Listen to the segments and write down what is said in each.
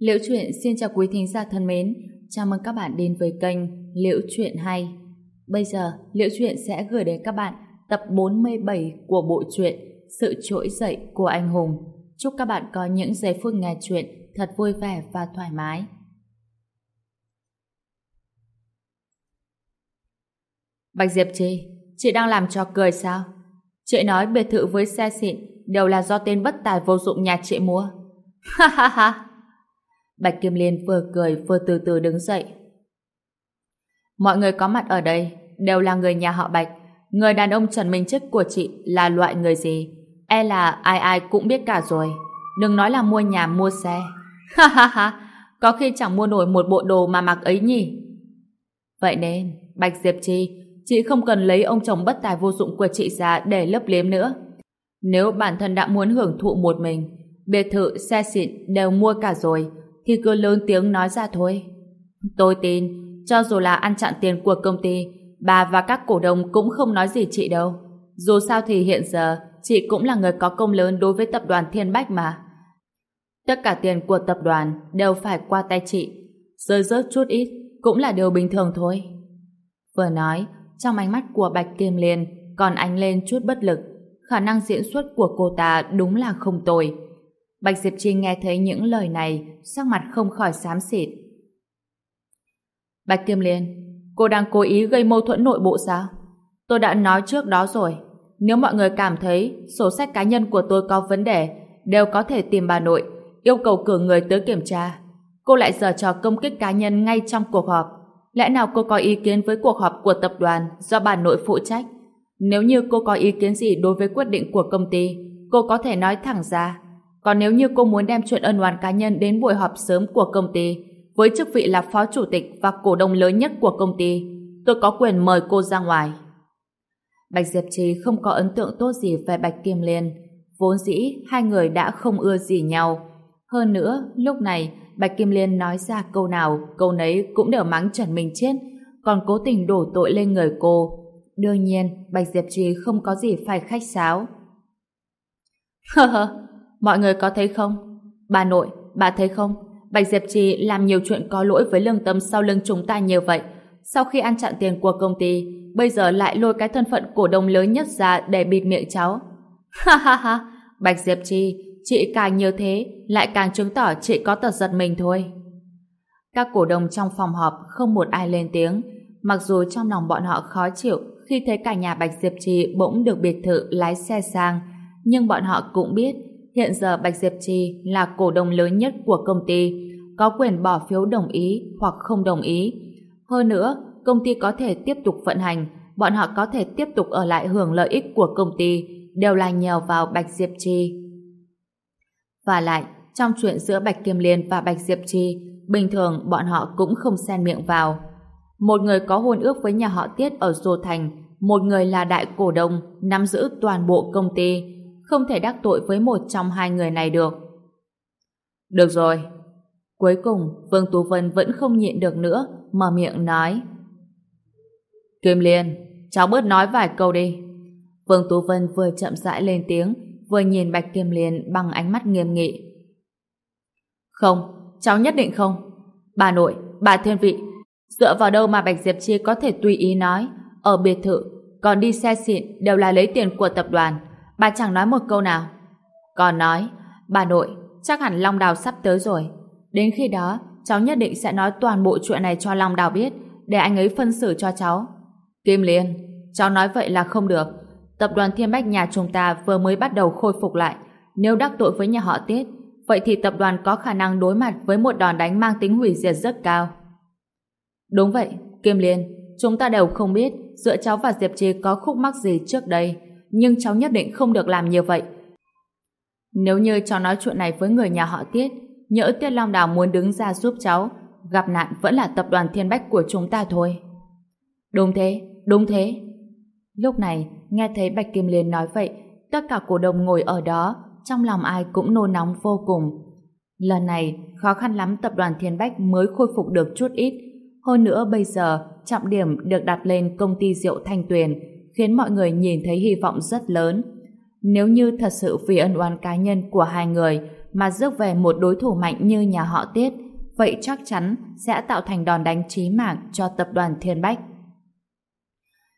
Liễu Chuyện xin chào quý thính giả thân mến, chào mừng các bạn đến với kênh Liễu Chuyện Hay. Bây giờ, Liễu Chuyện sẽ gửi đến các bạn tập 47 của bộ truyện Sự Trỗi Dậy của Anh Hùng. Chúc các bạn có những giây phút nghe chuyện thật vui vẻ và thoải mái. Bạch Diệp Trì, chị đang làm trò cười sao? Chị nói biệt thự với xe xịn đều là do tên bất tài vô dụng nhà chị mua. Ha ha ha! Bạch Kim Liên vừa cười vừa từ từ đứng dậy. Mọi người có mặt ở đây đều là người nhà họ Bạch. Người đàn ông Trần Minh Chức của chị là loại người gì? E là ai ai cũng biết cả rồi. Đừng nói là mua nhà mua xe. Ha ha ha! Có khi chẳng mua nổi một bộ đồ mà mặc ấy nhỉ? Vậy nên, Bạch Diệp Chi, chị không cần lấy ông chồng bất tài vô dụng của chị ra để lấp liếm nữa. Nếu bản thân đã muốn hưởng thụ một mình, biệt thự, xe xịn đều mua cả rồi, thì cứ lớn tiếng nói ra thôi. Tôi tin, cho dù là ăn chặn tiền của công ty, bà và các cổ đông cũng không nói gì chị đâu. Dù sao thì hiện giờ, chị cũng là người có công lớn đối với tập đoàn Thiên Bách mà. Tất cả tiền của tập đoàn đều phải qua tay chị. Rơi rớt chút ít cũng là điều bình thường thôi. Vừa nói, trong ánh mắt của Bạch Kim Liên còn ánh lên chút bất lực. Khả năng diễn xuất của cô ta đúng là không tồi. Bạch Diệp Trinh nghe thấy những lời này, sắc mặt không khỏi xám xịt. Bạch Tiêm Liên, cô đang cố ý gây mâu thuẫn nội bộ sao? Tôi đã nói trước đó rồi, nếu mọi người cảm thấy sổ sách cá nhân của tôi có vấn đề, đều có thể tìm bà nội, yêu cầu cử người tới kiểm tra. Cô lại giờ trò công kích cá nhân ngay trong cuộc họp. Lẽ nào cô có ý kiến với cuộc họp của tập đoàn do bà nội phụ trách? Nếu như cô có ý kiến gì đối với quyết định của công ty, cô có thể nói thẳng ra. Còn nếu như cô muốn đem chuyện ân oán cá nhân đến buổi họp sớm của công ty, với chức vị là phó chủ tịch và cổ đông lớn nhất của công ty, tôi có quyền mời cô ra ngoài. Bạch Diệp Trì không có ấn tượng tốt gì về Bạch Kim Liên. Vốn dĩ, hai người đã không ưa gì nhau. Hơn nữa, lúc này, Bạch Kim Liên nói ra câu nào, câu nấy cũng đều mắng Trần Minh Chết, còn cố tình đổ tội lên người cô. Đương nhiên, Bạch Diệp Trì không có gì phải khách sáo. Hơ hơ, mọi người có thấy không? Bà nội, bà thấy không? Bạch Diệp Trì làm nhiều chuyện có lỗi với lương tâm sau lưng chúng ta như vậy. Sau khi ăn chặn tiền của công ty, bây giờ lại lôi cái thân phận cổ đông lớn nhất ra để bịt miệng cháu. Ha ha ha, Bạch Diệp Trì, chị càng như thế, lại càng chứng tỏ chị có tật giật mình thôi. Các cổ đông trong phòng họp không một ai lên tiếng, mặc dù trong lòng bọn họ khó chịu khi thấy cả nhà Bạch Diệp Trì bỗng được biệt thự lái xe sang, nhưng bọn họ cũng biết hiện giờ Bạch Diệp Trì là cổ đông lớn nhất của công ty, có quyền bỏ phiếu đồng ý hoặc không đồng ý. Hơn nữa, công ty có thể tiếp tục vận hành, bọn họ có thể tiếp tục ở lại hưởng lợi ích của công ty, đều là nhờ vào Bạch Diệp Trì. Và lại, trong chuyện giữa Bạch Kim Liên và Bạch Diệp Trì, bình thường bọn họ cũng không xen miệng vào. Một người có hôn ước với nhà họ Tiết ở Dô Thành, một người là đại cổ đông, nắm giữ toàn bộ công ty, không thể đắc tội với một trong hai người này được. Được rồi. Cuối cùng, Vương Tú Vân vẫn không nhịn được nữa, mở miệng nói. Kim Liên, cháu bớt nói vài câu đi. Vương Tú Vân vừa chậm rãi lên tiếng, vừa nhìn Bạch Kim Liên bằng ánh mắt nghiêm nghị. Không, cháu nhất định không. Bà nội, bà thiên vị, dựa vào đâu mà Bạch Diệp Chi có thể tùy ý nói, ở biệt thự, còn đi xe xịn đều là lấy tiền của tập đoàn, bà chẳng nói một câu nào. Còn nói, bà nội, chắc hẳn Long Đào sắp tới rồi. Đến khi đó, cháu nhất định sẽ nói toàn bộ chuyện này cho Long Đào biết, để anh ấy phân xử cho cháu. Kim Liên, cháu nói vậy là không được. Tập đoàn Thiên Bách nhà chúng ta vừa mới bắt đầu khôi phục lại. Nếu đắc tội với nhà họ Tiết, vậy thì tập đoàn có khả năng đối mặt với một đòn đánh mang tính hủy diệt rất cao. Đúng vậy, Kim Liên, chúng ta đều không biết giữa cháu và Diệp Trì có khúc mắc gì trước đây, nhưng cháu nhất định không được làm như vậy. Nếu như cháu nói chuyện này với người nhà họ Tiết, nhỡ Tiết Long Đào muốn đứng ra giúp cháu, gặp nạn vẫn là tập đoàn Thiên Bách của chúng ta thôi. Đúng thế, đúng thế. Lúc này, nghe thấy Bạch Kim Liên nói vậy, tất cả cổ đông ngồi ở đó, trong lòng ai cũng nôn nóng vô cùng. Lần này, khó khăn lắm tập đoàn Thiên Bách mới khôi phục được chút ít. Hơn nữa bây giờ, trọng điểm được đặt lên công ty rượu Thanh Tuyền, khiến mọi người nhìn thấy hy vọng rất lớn. Nếu như thật sự vì ân oán cá nhân của hai người mà rước về một đối thủ mạnh như nhà họ Tiết, vậy chắc chắn sẽ tạo thành đòn đánh chí mạng cho tập đoàn Thiên Bách.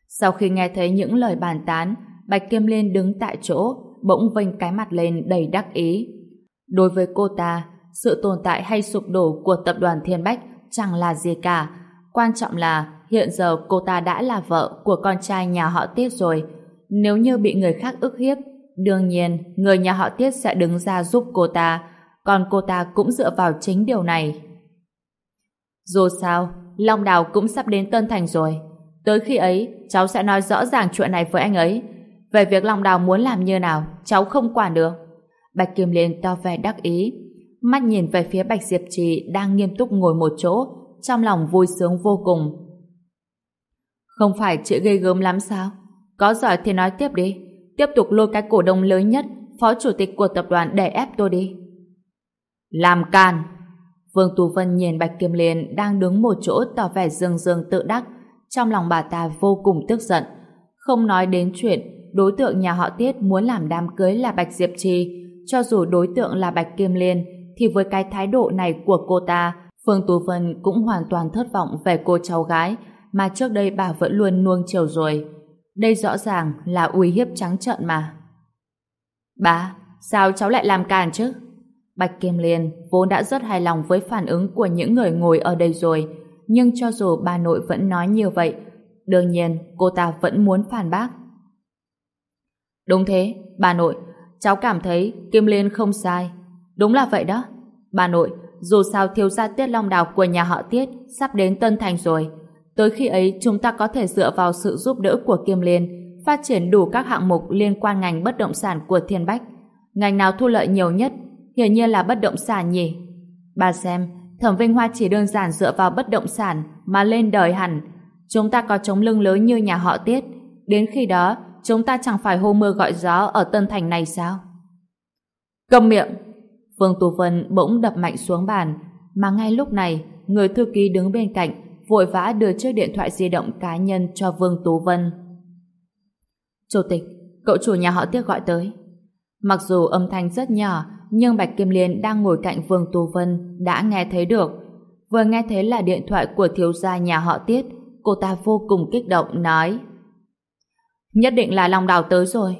Sau khi nghe thấy những lời bàn tán, Bạch Kim Liên đứng tại chỗ, bỗng vênh cái mặt lên đầy đắc ý. Đối với cô ta, sự tồn tại hay sụp đổ của tập đoàn Thiên Bách chẳng là gì cả. Quan trọng là hiện giờ cô ta đã là vợ của con trai nhà họ Tiết rồi. Nếu như bị người khác ức hiếp, đương nhiên người nhà họ Tiết sẽ đứng ra giúp cô ta, còn cô ta cũng dựa vào chính điều này. Dù sao, Long Đào cũng sắp đến Tân Thành rồi. Tới khi ấy, cháu sẽ nói rõ ràng chuyện này với anh ấy. Về việc Long Đào muốn làm như nào, cháu không quản được. Bạch Kim Liên to vẻ đắc ý, mắt nhìn về phía Bạch Diệp Trì đang nghiêm túc ngồi một chỗ, trong lòng vui sướng vô cùng. Không phải chị gây gớm lắm sao? Có giỏi thì nói tiếp đi. Tiếp tục lôi cái cổ đông lớn nhất, phó chủ tịch của tập đoàn để ép tôi đi. Làm can! Vương Tú Vân nhìn Bạch Kim Liên đang đứng một chỗ tỏ vẻ dương dương tự đắc. Trong lòng bà ta vô cùng tức giận. Không nói đến chuyện đối tượng nhà họ Tiết muốn làm đám cưới là Bạch Diệp Trì. Cho dù đối tượng là Bạch Kim Liên thì với cái thái độ này của cô ta Phương Tú Vân cũng hoàn toàn thất vọng về cô cháu gái mà trước đây bà vẫn luôn nuông chiều rồi. Đây rõ ràng là uy hiếp trắng trợn mà. Bà, sao cháu lại làm càn chứ? Bạch Kim Liên vốn đã rất hài lòng với phản ứng của những người ngồi ở đây rồi, nhưng cho dù bà nội vẫn nói như vậy, đương nhiên cô ta vẫn muốn phản bác. Đúng thế, bà nội, cháu cảm thấy Kim Liên không sai. Đúng là vậy đó. Bà nội, dù sao thiếu gia Tiết Long Đào của nhà họ Tiết sắp đến Tân Thành rồi. Tới khi ấy chúng ta có thể dựa vào sự giúp đỡ của Kim Liên phát triển đủ các hạng mục liên quan ngành bất động sản của Thiên Bách. Ngành nào thu lợi nhiều nhất? Hiển nhiên là bất động sản nhỉ. Bà xem, Thẩm Vinh Hoa chỉ đơn giản dựa vào bất động sản mà lên đời hẳn. Chúng ta có chống lưng lớn như nhà họ Tiết. Đến khi đó, chúng ta chẳng phải hô mưa gọi gió ở Tân Thành này sao? Cầm miệng! Vương Tù Vân bỗng đập mạnh xuống bàn, mà ngay lúc này, người thư ký đứng bên cạnh vội vã đưa chiếc điện thoại di động cá nhân cho Vương Tú Vân. Chủ tịch, cậu chủ nhà họ Tiếc gọi tới. Mặc dù âm thanh rất nhỏ, nhưng Bạch Kim Liên đang ngồi cạnh Vương Tú Vân đã nghe thấy được. Vừa nghe thấy là điện thoại của thiếu gia nhà họ Tiết, cô ta vô cùng kích động nói Nhất định là Long Đào tới rồi.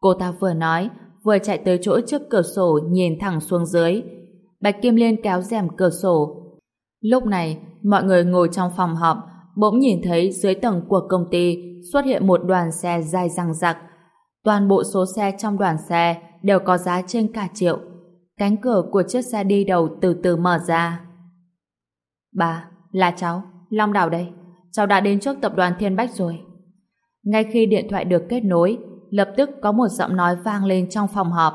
Cô ta vừa nói, vừa chạy tới chỗ trước cửa sổ nhìn thẳng xuống dưới. Bạch Kim Liên kéo rèm cửa sổ. Lúc này, mọi người ngồi trong phòng họp, bỗng nhìn thấy dưới tầng của công ty xuất hiện một đoàn xe dài răng rặc. Toàn bộ số xe trong đoàn xe đều có giá trên cả triệu. Cánh cửa của chiếc xe đi đầu từ từ mở ra. Bà, là cháu, Long Đào đây. Cháu đã đến trước tập đoàn Thiên Bách rồi. Ngay khi điện thoại được kết nối, lập tức có một giọng nói vang lên trong phòng họp.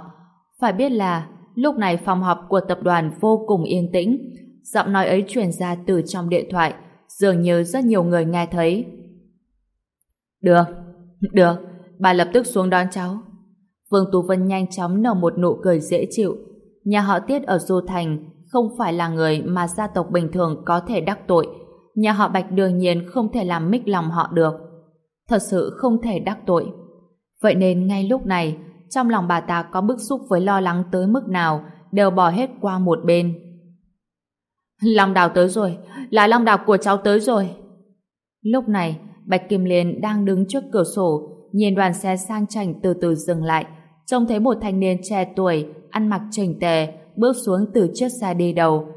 Phải biết là lúc này phòng họp của tập đoàn vô cùng yên tĩnh. Giọng nói ấy truyền ra từ trong điện thoại, dường như rất nhiều người nghe thấy. Được, được, bà lập tức xuống đón cháu. Vương Tú Vân nhanh chóng nở một nụ cười dễ chịu. Nhà họ Tiết ở Du Thành không phải là người mà gia tộc bình thường có thể đắc tội. Nhà họ Bạch đương nhiên không thể làm mích lòng họ được. Thật sự không thể đắc tội. Vậy nên ngay lúc này, trong lòng bà ta có bức xúc với lo lắng tới mức nào đều bỏ hết qua một bên. Long đào tới rồi, là long đào của cháu tới rồi. Lúc này, Bạch Kim Liên đang đứng trước cửa sổ, nhìn đoàn xe sang chảnh từ từ dừng lại, trông thấy một thanh niên trẻ tuổi, ăn mặc chỉnh tề, bước xuống từ chiếc xe đi đầu.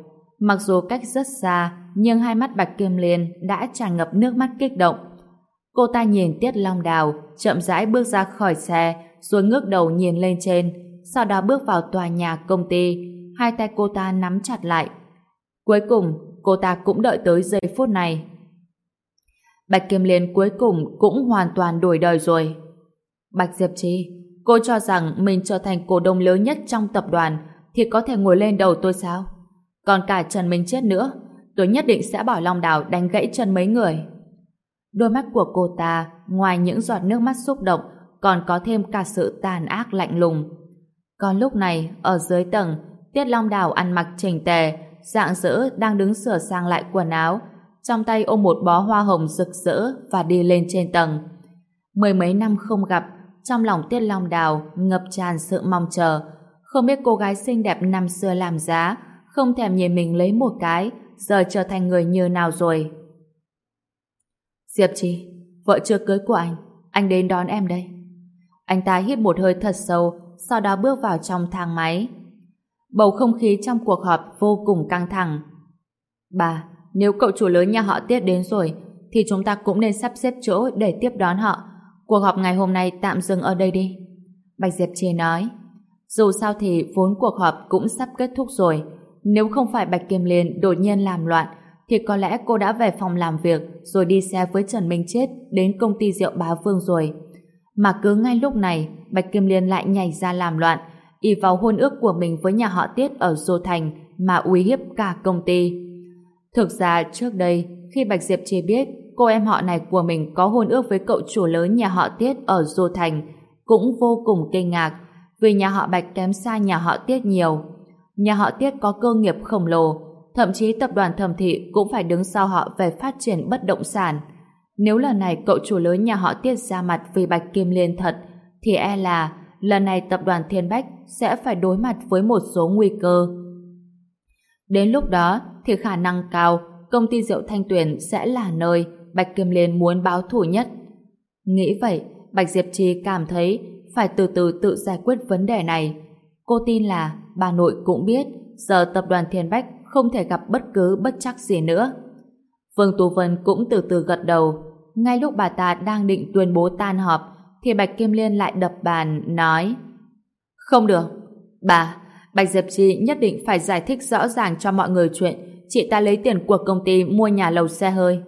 Mặc dù cách rất xa, nhưng hai mắt Bạch Kim Liên đã tràn ngập nước mắt kích động. Cô ta nhìn Tiết Long Đào, chậm rãi bước ra khỏi xe, rồi ngước đầu nhìn lên trên, sau đó bước vào tòa nhà công ty, hai tay cô ta nắm chặt lại. Cuối cùng, cô ta cũng đợi tới giây phút này. Bạch Kim Liên cuối cùng cũng hoàn toàn đổi đời rồi. Bạch Diệp Trì, cô cho rằng mình trở thành cổ đông lớn nhất trong tập đoàn thì có thể ngồi lên đầu tôi sao? Còn cả Trần Minh Chết nữa, tôi nhất định sẽ bỏ Long Đào đánh gãy chân mấy người. Đôi mắt của cô ta, ngoài những giọt nước mắt xúc động, còn có thêm cả sự tàn ác lạnh lùng. Còn lúc này, ở dưới tầng, Tiết Long Đào ăn mặc chỉnh tề, dạng dỡ đang đứng sửa sang lại quần áo, trong tay ôm một bó hoa hồng rực rỡ và đi lên trên tầng. Mười mấy năm không gặp, trong lòng Tiết Long Đào ngập tràn sự mong chờ, Không biết cô gái xinh đẹp năm xưa làm giá, không thèm nhìn mình lấy một cái, giờ trở thành người như nào rồi. Diệp Trì, vợ chưa cưới của anh, anh đến đón em đây. Anh ta hít một hơi thật sâu, sau đó bước vào trong thang máy. Bầu không khí trong cuộc họp vô cùng căng thẳng. Bà, nếu cậu chủ lớn nhà họ Tiết đến rồi, thì chúng ta cũng nên sắp xếp chỗ để tiếp đón họ. Cuộc họp ngày hôm nay tạm dừng ở đây đi. Bạch Diệp Trì nói. Dù sao thì vốn cuộc họp cũng sắp kết thúc rồi. Nếu không phải Bạch Kim Liên đột nhiên làm loạn, thì có lẽ cô đã về phòng làm việc rồi đi xe với Trần Minh Chết đến công ty rượu Bá Vương rồi. Mà cứ ngay lúc này, Bạch Kim Liên lại nhảy ra làm loạn, y vào hôn ước của mình với nhà họ Tiết ở Dô Thành mà uy hiếp cả công ty. Thực ra trước đây, khi Bạch Diệp chỉ biết cô em họ này của mình có hôn ước với cậu chủ lớn nhà họ Tiết ở Dô Thành, cũng vô cùng kinh ngạc, vì nhà họ Bạch kém xa nhà họ Tiết nhiều. Nhà họ Tiết có cơ nghiệp khổng lồ, thậm chí tập đoàn thẩm thị cũng phải đứng sau họ về phát triển bất động sản. Nếu lần này cậu chủ lớn nhà họ Tiết ra mặt vì Bạch Kim Liên thật, thì e là lần này tập đoàn Thiên Bách sẽ phải đối mặt với một số nguy cơ. Đến lúc đó thì khả năng cao công ty rượu Thanh Tuyền sẽ là nơi Bạch Kim Liên muốn báo thủ nhất. Nghĩ vậy, Bạch Diệp Trì cảm thấy phải từ từ tự giải quyết vấn đề này. Cô tin là bà nội cũng biết giờ tập đoàn Thiên Bách không thể gặp bất cứ bất chắc gì nữa. Vương Tú Vân cũng từ từ gật đầu. Ngay lúc bà ta đang định tuyên bố tan họp, thì Bạch Kim Liên lại đập bàn, nói Không được. Bà, Bạch Diệp Trì nhất định phải giải thích rõ ràng cho mọi người chuyện chị ta lấy tiền của công ty mua nhà lầu xe hơi.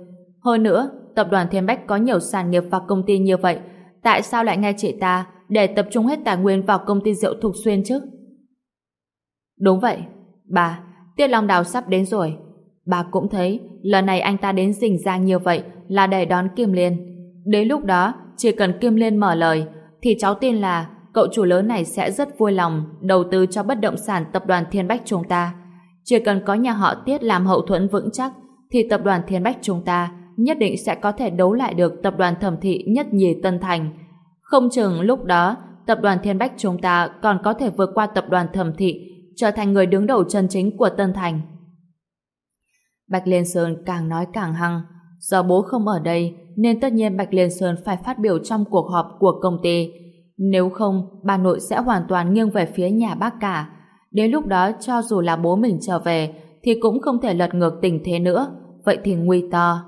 Hơn nữa, tập đoàn Thiên Bách có nhiều sản nghiệp và công ty như vậy, tại sao lại nghe chị ta để tập trung hết tài nguyên vào công ty rượu Thục Xuyên chứ? Đúng vậy. Bà, Tiết Long Đào sắp đến rồi. Bà cũng thấy, lần này anh ta đến rình rang như vậy là để đón Kim Liên. Đến lúc đó, chỉ cần Kim Liên mở lời, thì cháu tin là cậu chủ lớn này sẽ rất vui lòng đầu tư cho bất động sản tập đoàn Thiên Bách chúng ta. Chỉ cần có nhà họ Tiết làm hậu thuẫn vững chắc, thì tập đoàn Thiên Bách chúng ta nhất định sẽ có thể đấu lại được tập đoàn Thẩm Thị nhất nhì Tân Thành. Không chừng lúc đó, tập đoàn Thiên Bách chúng ta còn có thể vượt qua tập đoàn Thẩm Thị, trở thành người đứng đầu chân chính của Tân Thành. Bạch Liên Sơn càng nói càng hăng. Do bố không ở đây, nên tất nhiên Bạch Liên Sơn phải phát biểu trong cuộc họp của công ty. Nếu không, bà nội sẽ hoàn toàn nghiêng về phía nhà bác cả. Đến lúc đó, cho dù là bố mình trở về, thì cũng không thể lật ngược tình thế nữa. Vậy thì nguy to.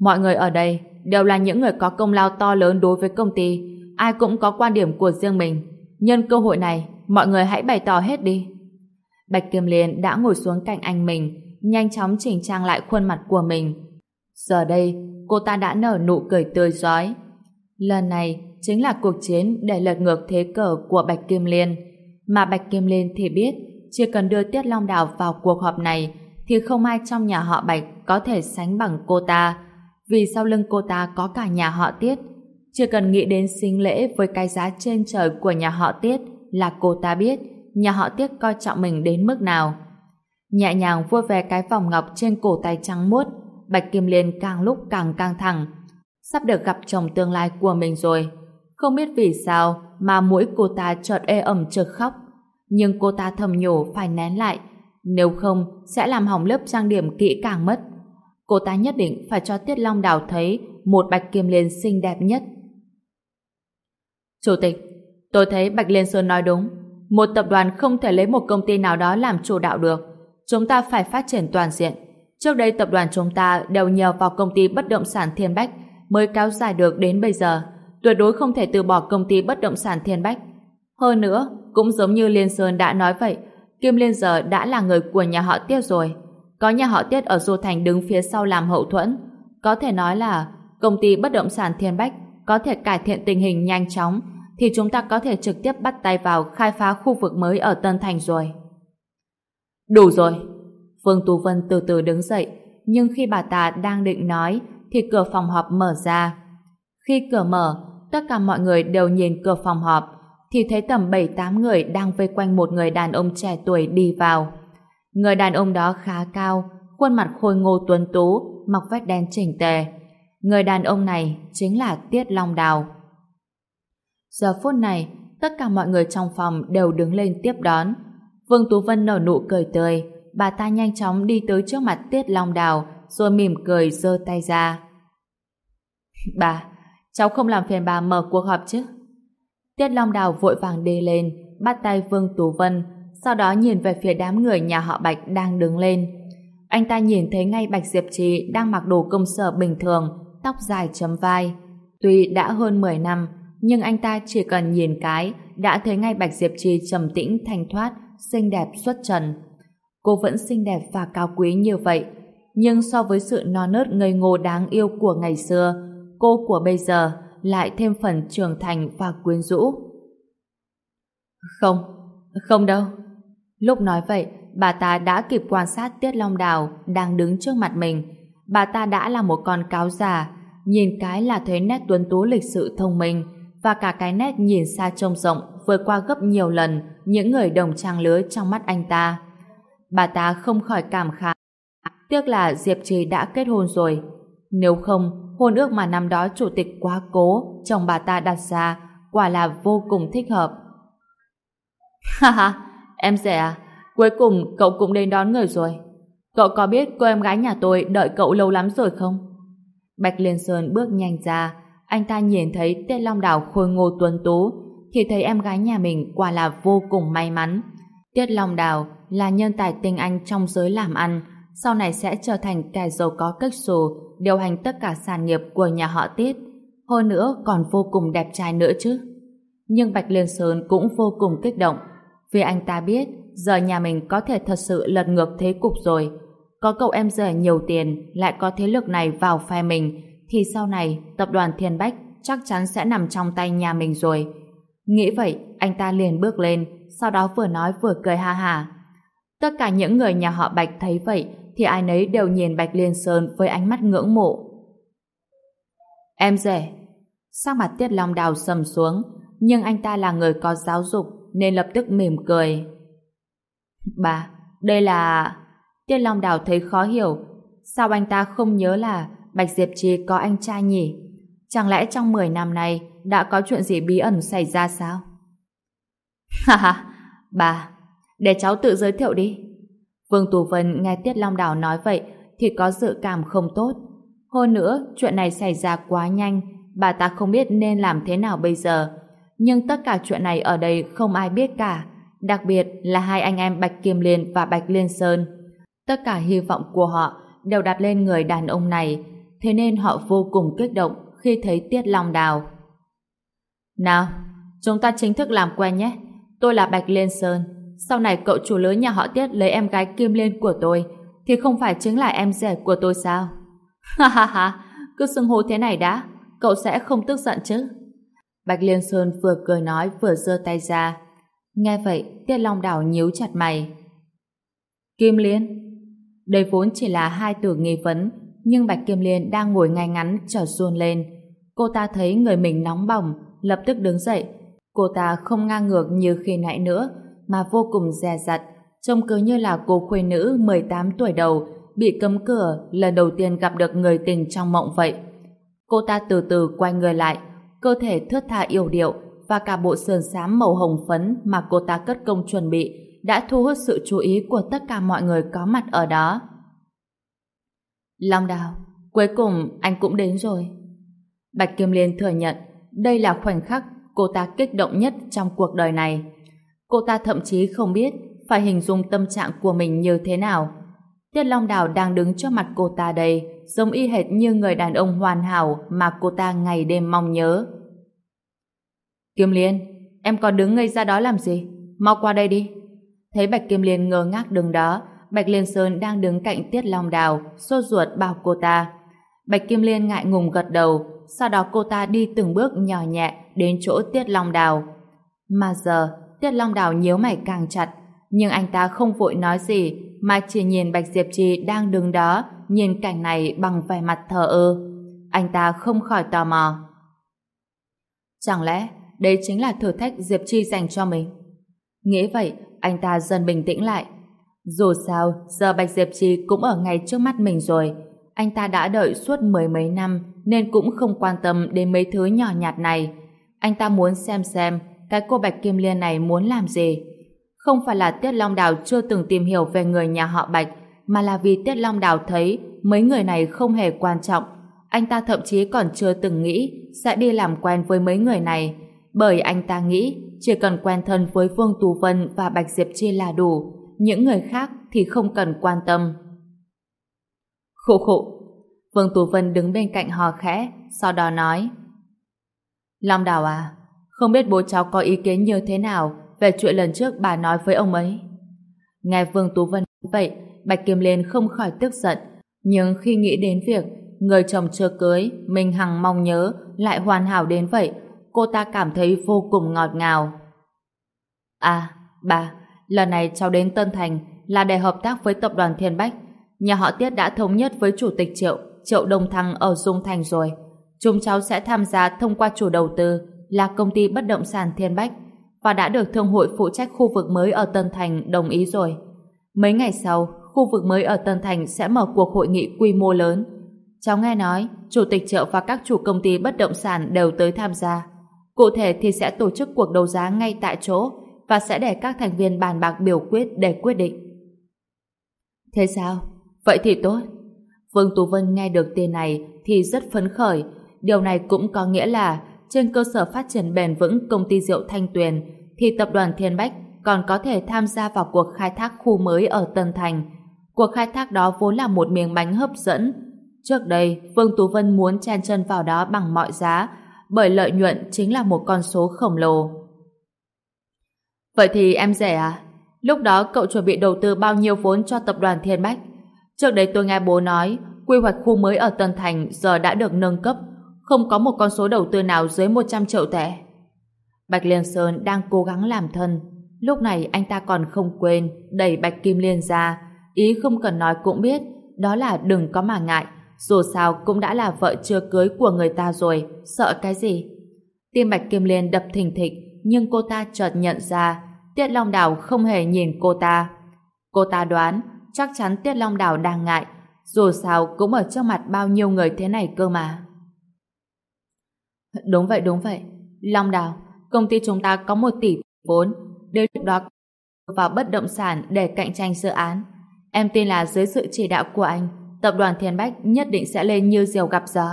Mọi người ở đây đều là những người có công lao to lớn đối với công ty. Ai cũng có quan điểm của riêng mình. Nhân cơ hội này, mọi người hãy bày tỏ hết đi. Bạch Kim Liên đã ngồi xuống cạnh anh mình, nhanh chóng chỉnh trang lại khuôn mặt của mình. Giờ đây, cô ta đã nở nụ cười tươi rói. Lần này chính là cuộc chiến để lật ngược thế cờ của Bạch Kim Liên. Mà Bạch Kim Liên thì biết, chỉ cần đưa Tiết Long Đào vào cuộc họp này, thì không ai trong nhà họ Bạch có thể sánh bằng cô ta. Vì sau lưng cô ta có cả nhà họ Tiết. Chỉ cần nghĩ đến sinh lễ với cái giá trên trời của nhà họ Tiết là cô ta biết nhà họ Tiết coi trọng mình đến mức nào. Nhẹ nhàng vuốt về cái vòng ngọc trên cổ tay trắng muốt, Bạch Kim Liên càng lúc càng căng thẳng. Sắp được gặp chồng tương lai của mình rồi. Không biết vì sao mà mũi cô ta chợt ê ẩm trực khóc. Nhưng cô ta thầm nhủ phải nén lại, nếu không sẽ làm hỏng lớp trang điểm kỹ càng mất. Cô ta nhất định phải cho Tiết Long Đào thấy một Bạch Kim Liên xinh đẹp nhất. Chủ tịch, tôi thấy Bạch Liên Sơn nói đúng. Một tập đoàn không thể lấy một công ty nào đó làm chủ đạo được. Chúng ta phải phát triển toàn diện. Trước đây tập đoàn chúng ta đều nhờ vào công ty bất động sản Thiên Bách mới kéo dài được đến bây giờ. Tuyệt đối không thể từ bỏ công ty bất động sản Thiên Bách. Hơn nữa, cũng giống như Liên Sơn đã nói vậy, Kim Liên giờ đã là người của nhà họ Tiết rồi. Có nhà họ Tiết ở Du Thành đứng phía sau làm hậu thuẫn. Có thể nói là công ty bất động sản Thiên Bách có thể cải thiện tình hình nhanh chóng thì chúng ta có thể trực tiếp bắt tay vào khai phá khu vực mới ở Tân Thành rồi. Đủ rồi. Vương Tú Vân từ từ đứng dậy, nhưng khi bà ta đang định nói, thì cửa phòng họp mở ra. Khi cửa mở, tất cả mọi người đều nhìn cửa phòng họp, thì thấy tầm 7-8 người đang vây quanh một người đàn ông trẻ tuổi đi vào. Người đàn ông đó khá cao, khuôn mặt khôi ngô tuấn tú, mặc vest đen chỉnh tề. Người đàn ông này chính là Tiết Long Đào. Giờ phút này, tất cả mọi người trong phòng đều đứng lên tiếp đón. Vương Tú Vân nở nụ cười tươi, bà ta nhanh chóng đi tới trước mặt Tiết Long Đào, rồi mỉm cười giơ tay ra. Bà, cháu không làm phiền bà mở cuộc họp chứ? Tiết Long Đào vội vàng đi lên, bắt tay Vương Tú Vân, sau đó nhìn về phía đám người nhà họ Bạch đang đứng lên. Anh ta nhìn thấy ngay Bạch Diệp Trì đang mặc đồ công sở bình thường, tóc dài chấm vai. Tuy đã hơn 10 năm, nhưng anh ta chỉ cần nhìn cái đã thấy ngay Bạch Diệp Trì trầm tĩnh thanh thoát, xinh đẹp xuất trần. Cô vẫn xinh đẹp và cao quý như vậy, nhưng so với sự non nớt ngây ngô đáng yêu của ngày xưa, cô của bây giờ lại thêm phần trưởng thành và quyến rũ. Không, không đâu. Lúc nói vậy, bà ta đã kịp quan sát Tiết Long Đào đang đứng trước mặt mình. Bà ta đã là một con cáo già, nhìn cái là thấy nét tuấn tú lịch sự thông minh và cả cái nét nhìn xa trông rộng vượt qua gấp nhiều lần những người đồng trang lứa trong mắt anh ta. Bà ta không khỏi cảm khái. Tiếc là Diệp Trì đã kết hôn rồi. Nếu không, hôn ước mà năm đó chủ tịch quá cố chồng bà ta đặt ra quả là vô cùng thích hợp. Ha ha, em rẻ à, cuối cùng cậu cũng đến đón người rồi. Cậu có biết cô em gái nhà tôi đợi cậu lâu lắm rồi không? Bạch Liên Sơn bước nhanh ra, anh ta nhìn thấy Tết Long Đào khôi ngô tuấn tú, thì thấy em gái nhà mình quả là vô cùng may mắn. Tiết Long Đào là nhân tài tinh anh trong giới làm ăn, sau này sẽ trở thành kẻ giàu có cách xù, điều hành tất cả sản nghiệp của nhà họ Tiết. Hơn nữa còn vô cùng đẹp trai nữa chứ. Nhưng Bạch Liên Sơn cũng vô cùng kích động, vì anh ta biết giờ nhà mình có thể thật sự lật ngược thế cục rồi. Có cậu em rể nhiều tiền, lại có thế lực này vào phe mình, thì sau này tập đoàn Thiên Bách chắc chắn sẽ nằm trong tay nhà mình rồi. Nghĩ vậy, anh ta liền bước lên, sau đó vừa nói vừa cười ha ha. Tất cả những người nhà họ Bạch thấy vậy thì ai nấy đều nhìn Bạch Liên Sơn với ánh mắt ngưỡng mộ. Em rể, sắc mặt Tiết Long Đào sầm xuống, nhưng anh ta là người có giáo dục nên lập tức mỉm cười. Bà, đây là... Tiết Long Đào thấy khó hiểu, sao anh ta không nhớ là Bạch Diệp Trì có anh trai nhỉ? Chẳng lẽ trong 10 năm này đã có chuyện gì bí ẩn xảy ra sao? Ha ha, bà, để cháu tự giới thiệu đi. Vương Tù Vân nghe Tiết Long Đào nói vậy thì có dự cảm không tốt. Hơn nữa, chuyện này xảy ra quá nhanh, bà ta không biết nên làm thế nào bây giờ. Nhưng tất cả chuyện này ở đây không ai biết cả, đặc biệt là hai anh em Bạch Kim Liên và Bạch Liên Sơn. Tất cả hy vọng của họ đều đặt lên người đàn ông này, thế nên họ vô cùng kích động khi thấy Tiết Long Đào. Nào, chúng ta chính thức làm quen nhé. Tôi là Bạch Liên Sơn. Sau này cậu chủ lớn nhà họ Tiết lấy em gái Kim Liên của tôi, thì không phải chính là em rể của tôi sao? Ha ha ha, cứ xưng hô thế này đã, cậu sẽ không tức giận chứ? Bạch Liên Sơn vừa cười nói vừa giơ tay ra. Nghe vậy, Tiết Long đảo nhíu chặt mày. Kim Liên? Đây vốn chỉ là hai từ nghi vấn, nhưng Bạch Kim Liên đang ngồi ngay ngắn trở run lên. Cô ta thấy người mình nóng bỏng, lập tức đứng dậy. Cô ta không ngang ngược như khi nãy nữa, mà vô cùng dè dặt, trông cứ như là cô khuê nữ 18 tuổi đầu, bị cấm cửa lần đầu tiên gặp được người tình trong mộng vậy. Cô ta từ từ quay người lại, cơ thể thướt tha yêu điệu và cả bộ sườn xám màu hồng phấn mà cô ta cất công chuẩn bị đã thu hút sự chú ý của tất cả mọi người có mặt ở đó. Long Đào, cuối cùng anh cũng đến rồi. Bạch Kim Liên thừa nhận đây là khoảnh khắc cô ta kích động nhất trong cuộc đời này. Cô ta thậm chí không biết phải hình dung tâm trạng của mình như thế nào. Tiết Long Đào đang đứng trước mặt cô ta đây, giống y hệt như người đàn ông hoàn hảo mà cô ta ngày đêm mong nhớ. Kim Liên, em còn đứng ngây ra đó làm gì? Mau qua đây đi. Thấy Bạch Kim Liên ngơ ngác đứng đó, Bạch Liên Sơn đang đứng cạnh Tiết Long Đào, sốt ruột bảo cô ta. Bạch Kim Liên ngại ngùng gật đầu, sau đó cô ta đi từng bước nhỏ nhẹ đến chỗ Tiết Long Đào. Mà giờ, Tiết Long Đào nhíu mày càng chặt, nhưng anh ta không vội nói gì, mà chỉ nhìn Bạch Diệp Trì đang đứng đó, nhìn cảnh này bằng vẻ mặt thờ ơ. Anh ta không khỏi tò mò. Chẳng lẽ đây chính là thử thách Diệp Chi dành cho mình? Nghĩ vậy, anh ta dần bình tĩnh lại. Dù sao, giờ Bạch Diệp Chi cũng ở ngay trước mắt mình rồi. Anh ta đã đợi suốt mười mấy năm nên cũng không quan tâm đến mấy thứ nhỏ nhặt này. Anh ta muốn xem xem cái cô Bạch Kim Liên này muốn làm gì. Không phải là Tiết Long Đào chưa từng tìm hiểu về người nhà họ Bạch, mà là vì Tiết Long Đào thấy mấy người này không hề quan trọng. Anh ta thậm chí còn chưa từng nghĩ sẽ đi làm quen với mấy người này, bởi anh ta nghĩ chỉ cần quen thân với Vương Tú Vân và Bạch Diệp Chi là đủ, những người khác thì không cần quan tâm. khổ khổ Vương Tú Vân đứng bên cạnh hò khẽ, sau đó nói Long Đào à, không biết bố cháu có ý kiến như thế nào về chuyện lần trước bà nói với ông ấy. Nghe Vương Tú Vân vậy, Bạch Kim Liên không khỏi tức giận, nhưng khi nghĩ đến việc người chồng chưa cưới, mình hằng mong nhớ, lại hoàn hảo đến vậy, cô ta cảm thấy vô cùng ngọt ngào. À, bà, lần này cháu đến Tân Thành là để hợp tác với tập đoàn Thiên Bách. Nhà họ Tiết đã thống nhất với Chủ tịch Triệu, Triệu Đông Thăng ở Dung Thành rồi. Chúng cháu sẽ tham gia thông qua chủ đầu tư là công ty bất động sản Thiên Bách và đã được Thương hội phụ trách khu vực mới ở Tân Thành đồng ý rồi. Mấy ngày sau, khu vực mới ở Tân Thành sẽ mở cuộc hội nghị quy mô lớn. Cháu nghe nói, Chủ tịch chợ và các chủ công ty bất động sản đều tới tham gia. Cụ thể thì sẽ tổ chức cuộc đấu giá ngay tại chỗ và sẽ để các thành viên bàn bạc biểu quyết để quyết định. Thế sao? Vậy thì tốt. Vương Tú Vân nghe được tin này thì rất phấn khởi. Điều này cũng có nghĩa là trên cơ sở phát triển bền vững công ty rượu Thanh Tuyền thì tập đoàn Thiên Bách còn có thể tham gia vào cuộc khai thác khu mới ở Tân Thành. Cuộc khai thác đó vốn là một miếng bánh hấp dẫn. Trước đây, Vương Tú Vân muốn chen chân vào đó bằng mọi giá bởi lợi nhuận chính là một con số khổng lồ. Vậy thì em rẻ à? Lúc đó cậu chuẩn bị đầu tư bao nhiêu vốn cho tập đoàn Thiên Bách? Trước đây tôi nghe bố nói quy hoạch khu mới ở Tân Thành giờ đã được nâng cấp không có một con số đầu tư nào dưới 100 triệu tệ. Bạch Liên Sơn đang cố gắng làm thân. Lúc này anh ta còn không quên đẩy Bạch Kim Liên ra. Ý không cần nói cũng biết, đó là đừng có mà ngại. Dù sao cũng đã là vợ chưa cưới của người ta rồi. Sợ cái gì? Tim Bạch Kim Liên đập thình thịch, nhưng cô ta chợt nhận ra Tiết Long Đào không hề nhìn cô ta. Cô ta đoán chắc chắn Tiết Long Đào đang ngại dù sao cũng ở trước mặt bao nhiêu người thế này cơ mà. Đúng vậy, đúng vậy. Long Đào, công ty chúng ta có một tỷ vốn, đều lúc đó vào bất động sản để cạnh tranh dự án. Em tin là dưới sự chỉ đạo của anh, tập đoàn Thiên Bách nhất định sẽ lên như diều gặp gió.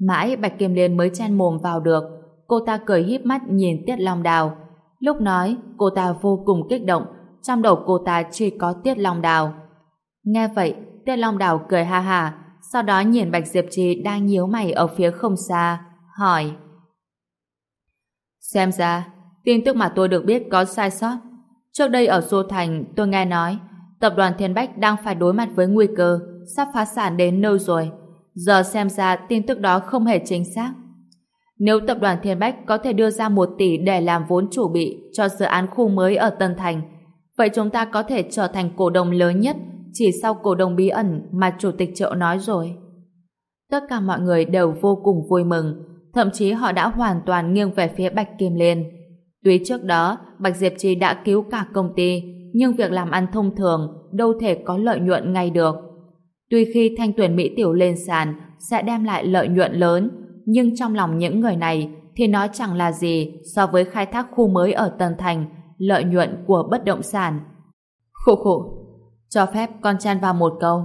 Mãi Bạch Kim Liên mới chen mồm vào được, cô ta cười híp mắt nhìn Tiết Long Đào. Lúc nói, cô ta vô cùng kích động, trong đầu cô ta chỉ có Tiết Long Đào. Nghe vậy, Tiết Long Đào cười ha ha, sau đó nhìn Bạch Diệp Trì đang nhíu mày ở phía không xa, hỏi. Xem ra, tin tức mà tôi được biết có sai sót. Trước đây ở Xô Thành, tôi nghe nói tập đoàn Thiên Bách đang phải đối mặt với nguy cơ sắp phá sản đến nơi rồi. Giờ xem ra tin tức đó không hề chính xác. Nếu tập đoàn Thiên Bách có thể đưa ra một tỷ để làm vốn chủ bị cho dự án khu mới ở Tân Thành, vậy chúng ta có thể trở thành cổ đông lớn nhất chỉ sau cổ đông bí ẩn mà Chủ tịch Triệu nói rồi. Tất cả mọi người đều vô cùng vui mừng, thậm chí họ đã hoàn toàn nghiêng về phía Bạch Kim Liên. Tuy trước đó, Bạch Diệp Trì đã cứu cả công ty, nhưng việc làm ăn thông thường đâu thể có lợi nhuận ngay được. Tuy khi thanh tuyển Mỹ Tiểu lên sàn sẽ đem lại lợi nhuận lớn, nhưng trong lòng những người này thì nó chẳng là gì so với khai thác khu mới ở Tân Thành, lợi nhuận của bất động sản. Khổ khổ, cho phép con chan vào một câu.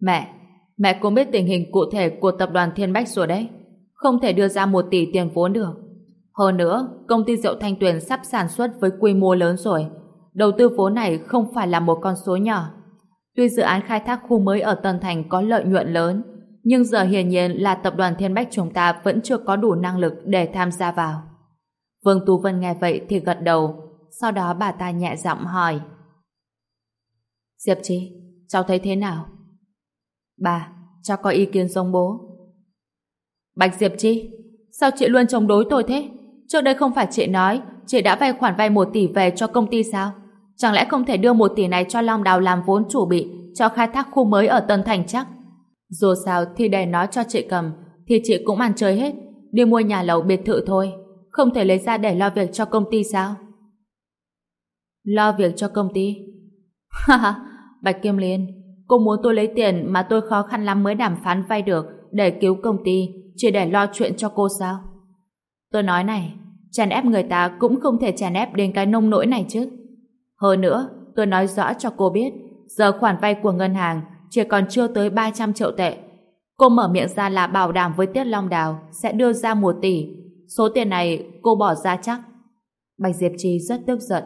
Mẹ, mẹ cũng biết tình hình cụ thể của tập đoàn Thiên Bách rồi đấy không thể đưa ra một tỷ tiền vốn được. Hơn nữa, công ty rượu Thanh Tuyền sắp sản xuất với quy mô lớn rồi. Đầu tư vốn này không phải là một con số nhỏ. Tuy dự án khai thác khu mới ở Tân Thành có lợi nhuận lớn, nhưng giờ hiển nhiên là tập đoàn Thiên Bách chúng ta vẫn chưa có đủ năng lực để tham gia vào. Vương Tú Vân nghe vậy thì gật đầu, sau đó bà ta nhẹ giọng hỏi. Diệp Chi, cháu thấy thế nào? Bà, cháu có ý kiến giống bố. Bạch Diệp Chi, sao chị luôn chống đối tôi thế? Trước đây không phải chị nói chị đã vay khoản vay một tỷ về cho công ty sao? Chẳng lẽ không thể đưa một tỷ này cho Long Đào làm vốn chủ bị cho khai thác khu mới ở Tân Thành chắc? Dù sao thì để nói cho chị cầm thì chị cũng ăn chơi hết đi mua nhà lầu biệt thự thôi không thể lấy ra để lo việc cho công ty sao? Lo việc cho công ty? Ha ha, Bạch Kim Liên cô muốn tôi lấy tiền mà tôi khó khăn lắm mới đàm phán vay được để cứu công ty chỉ để lo chuyện cho cô sao? Tôi nói này, chèn ép người ta cũng không thể chèn ép đến cái nông nỗi này chứ. Hơn nữa, tôi nói rõ cho cô biết, giờ khoản vay của ngân hàng chỉ còn chưa tới 300 triệu tệ. Cô mở miệng ra là bảo đảm với Tiết Long Đào sẽ đưa ra 1 tỷ. Số tiền này cô bỏ ra chắc. Bạch Diệp Trì rất tức giận.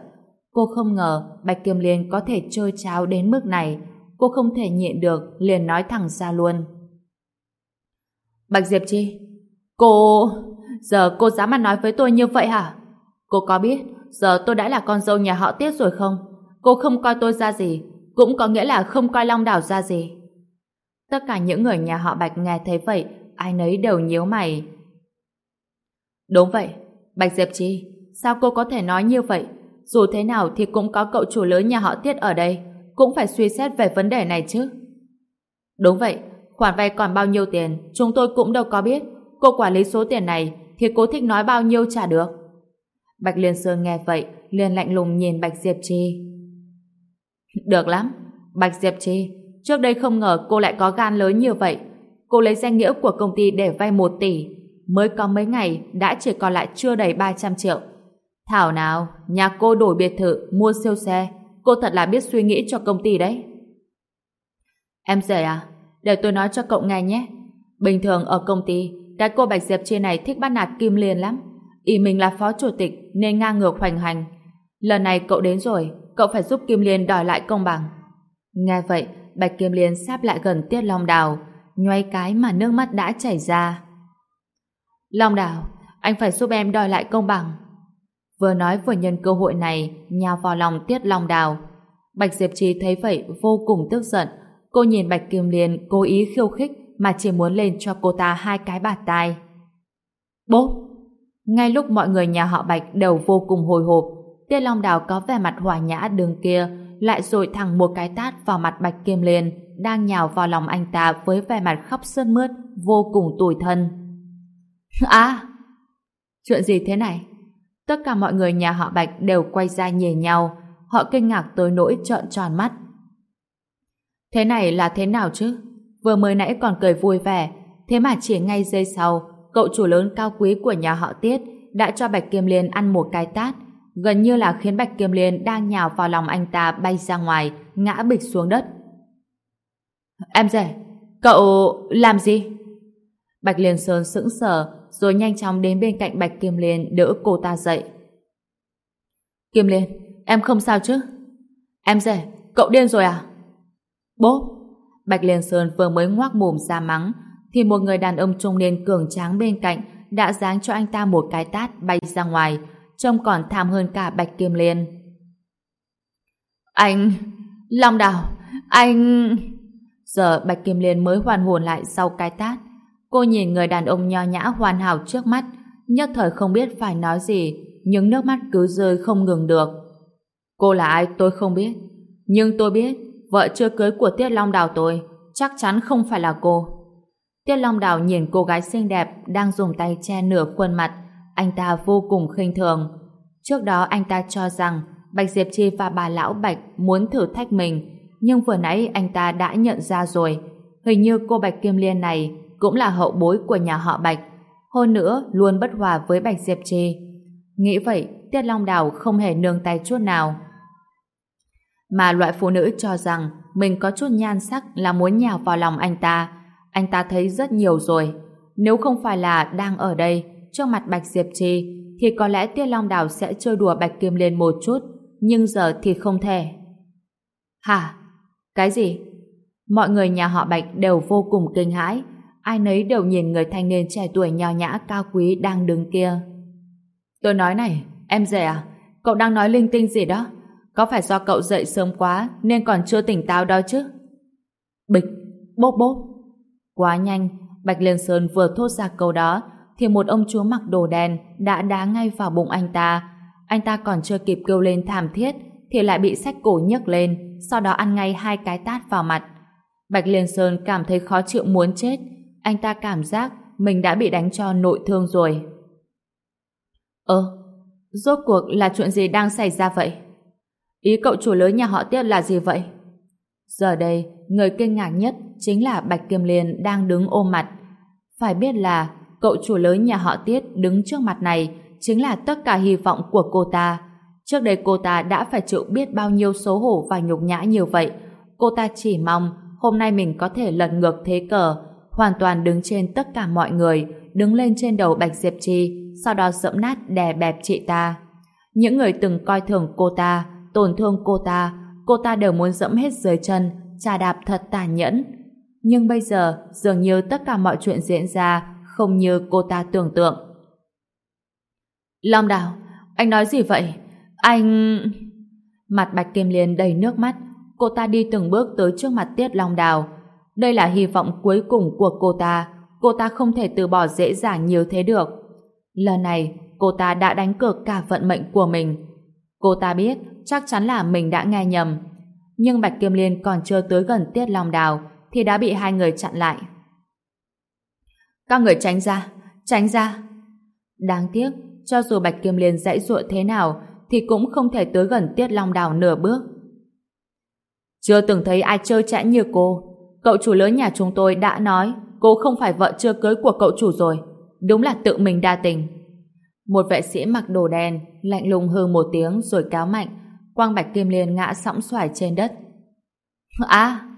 Cô không ngờ Bạch Kiêm Liên có thể chơi cháo đến mức này. Cô không thể nhịn được, liền nói thẳng ra luôn. Bạch Diệp Chi, cô... Giờ cô dám mà nói với tôi như vậy hả? Cô có biết giờ tôi đã là con dâu nhà họ Tiết rồi không? Cô không coi tôi ra gì, cũng có nghĩa là không coi Long Đảo ra gì. Tất cả những người nhà họ Bạch nghe thấy vậy, ai nấy đều nhíu mày. Đúng vậy, Bạch Diệp Chi, sao cô có thể nói như vậy? Dù thế nào thì cũng có cậu chủ lớn nhà họ Tiết ở đây, cũng phải suy xét về vấn đề này chứ. Đúng vậy, khoản vay còn bao nhiêu tiền, chúng tôi cũng đâu có biết. Cô quản lý số tiền này thì cô thích nói bao nhiêu trả được. Bạch Liên Sơn nghe vậy, liền lạnh lùng nhìn Bạch Diệp Chi. Được lắm, Bạch Diệp Chi, trước đây không ngờ cô lại có gan lớn như vậy. Cô lấy danh nghĩa của công ty để vay 1 tỷ, mới có mấy ngày đã chỉ còn lại chưa đầy 300 triệu. Thảo nào, nhà cô đổi biệt thự, mua siêu xe, cô thật là biết suy nghĩ cho công ty đấy. Em rể à, để tôi nói cho cậu nghe nhé. Bình thường ở công ty, cái cô Bạch Diệp Chi này thích bắt nạt Kim Liên lắm. Ý mình là phó chủ tịch nên ngang ngược hoành hành. Lần này cậu đến rồi, cậu phải giúp Kim Liên đòi lại công bằng. Nghe vậy, Bạch Kim Liên sáp lại gần Tiết Long Đào, nhoay cái mà nước mắt đã chảy ra. Long Đào, anh phải giúp em đòi lại công bằng. Vừa nói vừa nhân cơ hội này, nhào vào lòng Tiết Long Đào. Bạch Diệp Trì thấy vậy vô cùng tức giận. Cô nhìn Bạch Kim Liên cố ý khiêu khích mà chỉ muốn lên cho cô ta hai cái bạt tai. Bố! Ngay lúc mọi người nhà họ Bạch đều vô cùng hồi hộp, Tiên Long Đào có vẻ mặt hòa nhã đường kia, lại rồi thẳng một cái tát vào mặt Bạch Kim Liên, đang nhào vào lòng anh ta với vẻ mặt khóc sướt mướt, vô cùng tủi thân. À! Chuyện gì thế này? Tất cả mọi người nhà họ Bạch đều quay ra nhìn nhau, họ kinh ngạc tới nỗi trợn tròn mắt. Thế này là thế nào chứ? Vừa mới nãy còn cười vui vẻ, thế mà chỉ ngay giây sau, cậu chủ lớn cao quý của nhà họ Tiết đã cho Bạch Kim Liên ăn một cái tát, gần như là khiến Bạch Kim Liên đang nhào vào lòng anh ta bay ra ngoài, ngã bịch xuống đất. Em rể, cậu làm gì? Bạch Liên Sơn sững sờ, rồi nhanh chóng đến bên cạnh Bạch Kim Liên đỡ cô ta dậy. Kim Liên, em không sao chứ? Em rể, cậu điên rồi à? Bốp! Bạch Liên Sơn vừa mới ngoác mồm ra mắng, thì một người đàn ông trung niên cường tráng bên cạnh đã giáng cho anh ta một cái tát bay ra ngoài, trông còn tham hơn cả Bạch Kim Liên. Anh... Long Đào... Anh... Giờ Bạch Kim Liên mới hoàn hồn lại sau cái tát. Cô nhìn người đàn ông nho nhã hoàn hảo trước mắt, nhất thời không biết phải nói gì, nhưng nước mắt cứ rơi không ngừng được. Cô là ai tôi không biết, nhưng tôi biết vợ chưa cưới của Tiết Long Đào tôi chắc chắn không phải là cô. Tiết Long Đào nhìn cô gái xinh đẹp đang dùng tay che nửa khuôn mặt, anh ta vô cùng khinh thường. Trước đó anh ta cho rằng Bạch Diệp Chi và bà Lão Bạch muốn thử thách mình, nhưng vừa nãy anh ta đã nhận ra rồi. Hình như cô Bạch Kim Liên này cũng là hậu bối của nhà họ Bạch. Hơn nữa, luôn bất hòa với Bạch Diệp Chi. Nghĩ vậy, Tiết Long Đào không hề nương tay chút nào. Mà loại phụ nữ cho rằng mình có chút nhan sắc là muốn nhào vào lòng anh ta. Anh ta thấy rất nhiều rồi. Nếu không phải là đang ở đây, trước mặt Bạch Diệp trì thì có lẽ Tiết Long Đào sẽ chơi đùa Bạch Kim Liên một chút, nhưng giờ thì không thể. Hả? Cái gì? Mọi người nhà họ Bạch đều vô cùng kinh hãi, ai nấy đều nhìn người thanh niên trẻ tuổi nho nhã cao quý đang đứng kia. Tôi nói này, em rể à, cậu đang nói linh tinh gì đó? Có phải do cậu dậy sớm quá nên còn chưa tỉnh táo đó chứ? Bịch, bốp bốp. Quá nhanh, Bạch Liên Sơn vừa thốt ra câu đó thì một ông chúa mặc đồ đen đã đá ngay vào bụng anh ta. Anh ta còn chưa kịp kêu lên thảm thiết thì lại bị sách cổ nhấc lên sau đó ăn ngay hai cái tát vào mặt. Bạch Liên Sơn cảm thấy khó chịu muốn chết anh ta cảm giác mình đã bị đánh cho nội thương rồi. Ơ, rốt cuộc là chuyện gì đang xảy ra vậy? Ý cậu chủ lớn nhà họ Tiết là gì vậy? Giờ đây, người kinh ngạc nhất chính là Bạch Kiềm Liên đang đứng ôm mặt. Phải biết là cậu chủ lớn nhà họ Tiết đứng trước mặt này chính là tất cả hy vọng của cô ta. Trước đây cô ta đã phải chịu biết bao nhiêu xấu hổ và nhục nhã như vậy. Cô ta chỉ mong hôm nay mình có thể lật ngược thế cờ, hoàn toàn đứng trên tất cả mọi người, đứng lên trên đầu Bạch Diệp Chi, sau đó dẫm nát đè bẹp chị ta. Những người từng coi thường cô ta, tổn thương cô ta, cô ta đều muốn dẫm hết dưới chân, trà đạp thật tàn nhẫn. Nhưng bây giờ, dường như tất cả mọi chuyện diễn ra không như cô ta tưởng tượng. Long Đào, anh nói gì vậy? Anh... Mặt Bạch Kim Liên đầy nước mắt, cô ta đi từng bước tới trước mặt Tiết Long Đào. Đây là hy vọng cuối cùng của cô ta, cô ta không thể từ bỏ dễ dàng như thế được. Lần này, cô ta đã đánh cược cả vận mệnh của mình. Cô ta biết chắc chắn là mình đã nghe nhầm. Nhưng Bạch Kim Liên còn chưa tới gần Tiết Long Đào thì đã bị hai người chặn lại. Các người tránh ra, tránh ra. Đáng tiếc, cho dù Bạch Kim Liên dãy dụa thế nào thì cũng không thể tới gần Tiết Long Đào nửa bước. Chưa từng thấy ai chơi chẽn như cô. Cậu chủ lớn nhà chúng tôi đã nói cô không phải vợ chưa cưới của cậu chủ rồi. Đúng là tự mình đa tình. Một vệ sĩ mặc đồ đen, lạnh lùng hư một tiếng rồi cáo mạnh, quang bạch kim liên ngã sõng xoài trên đất. À!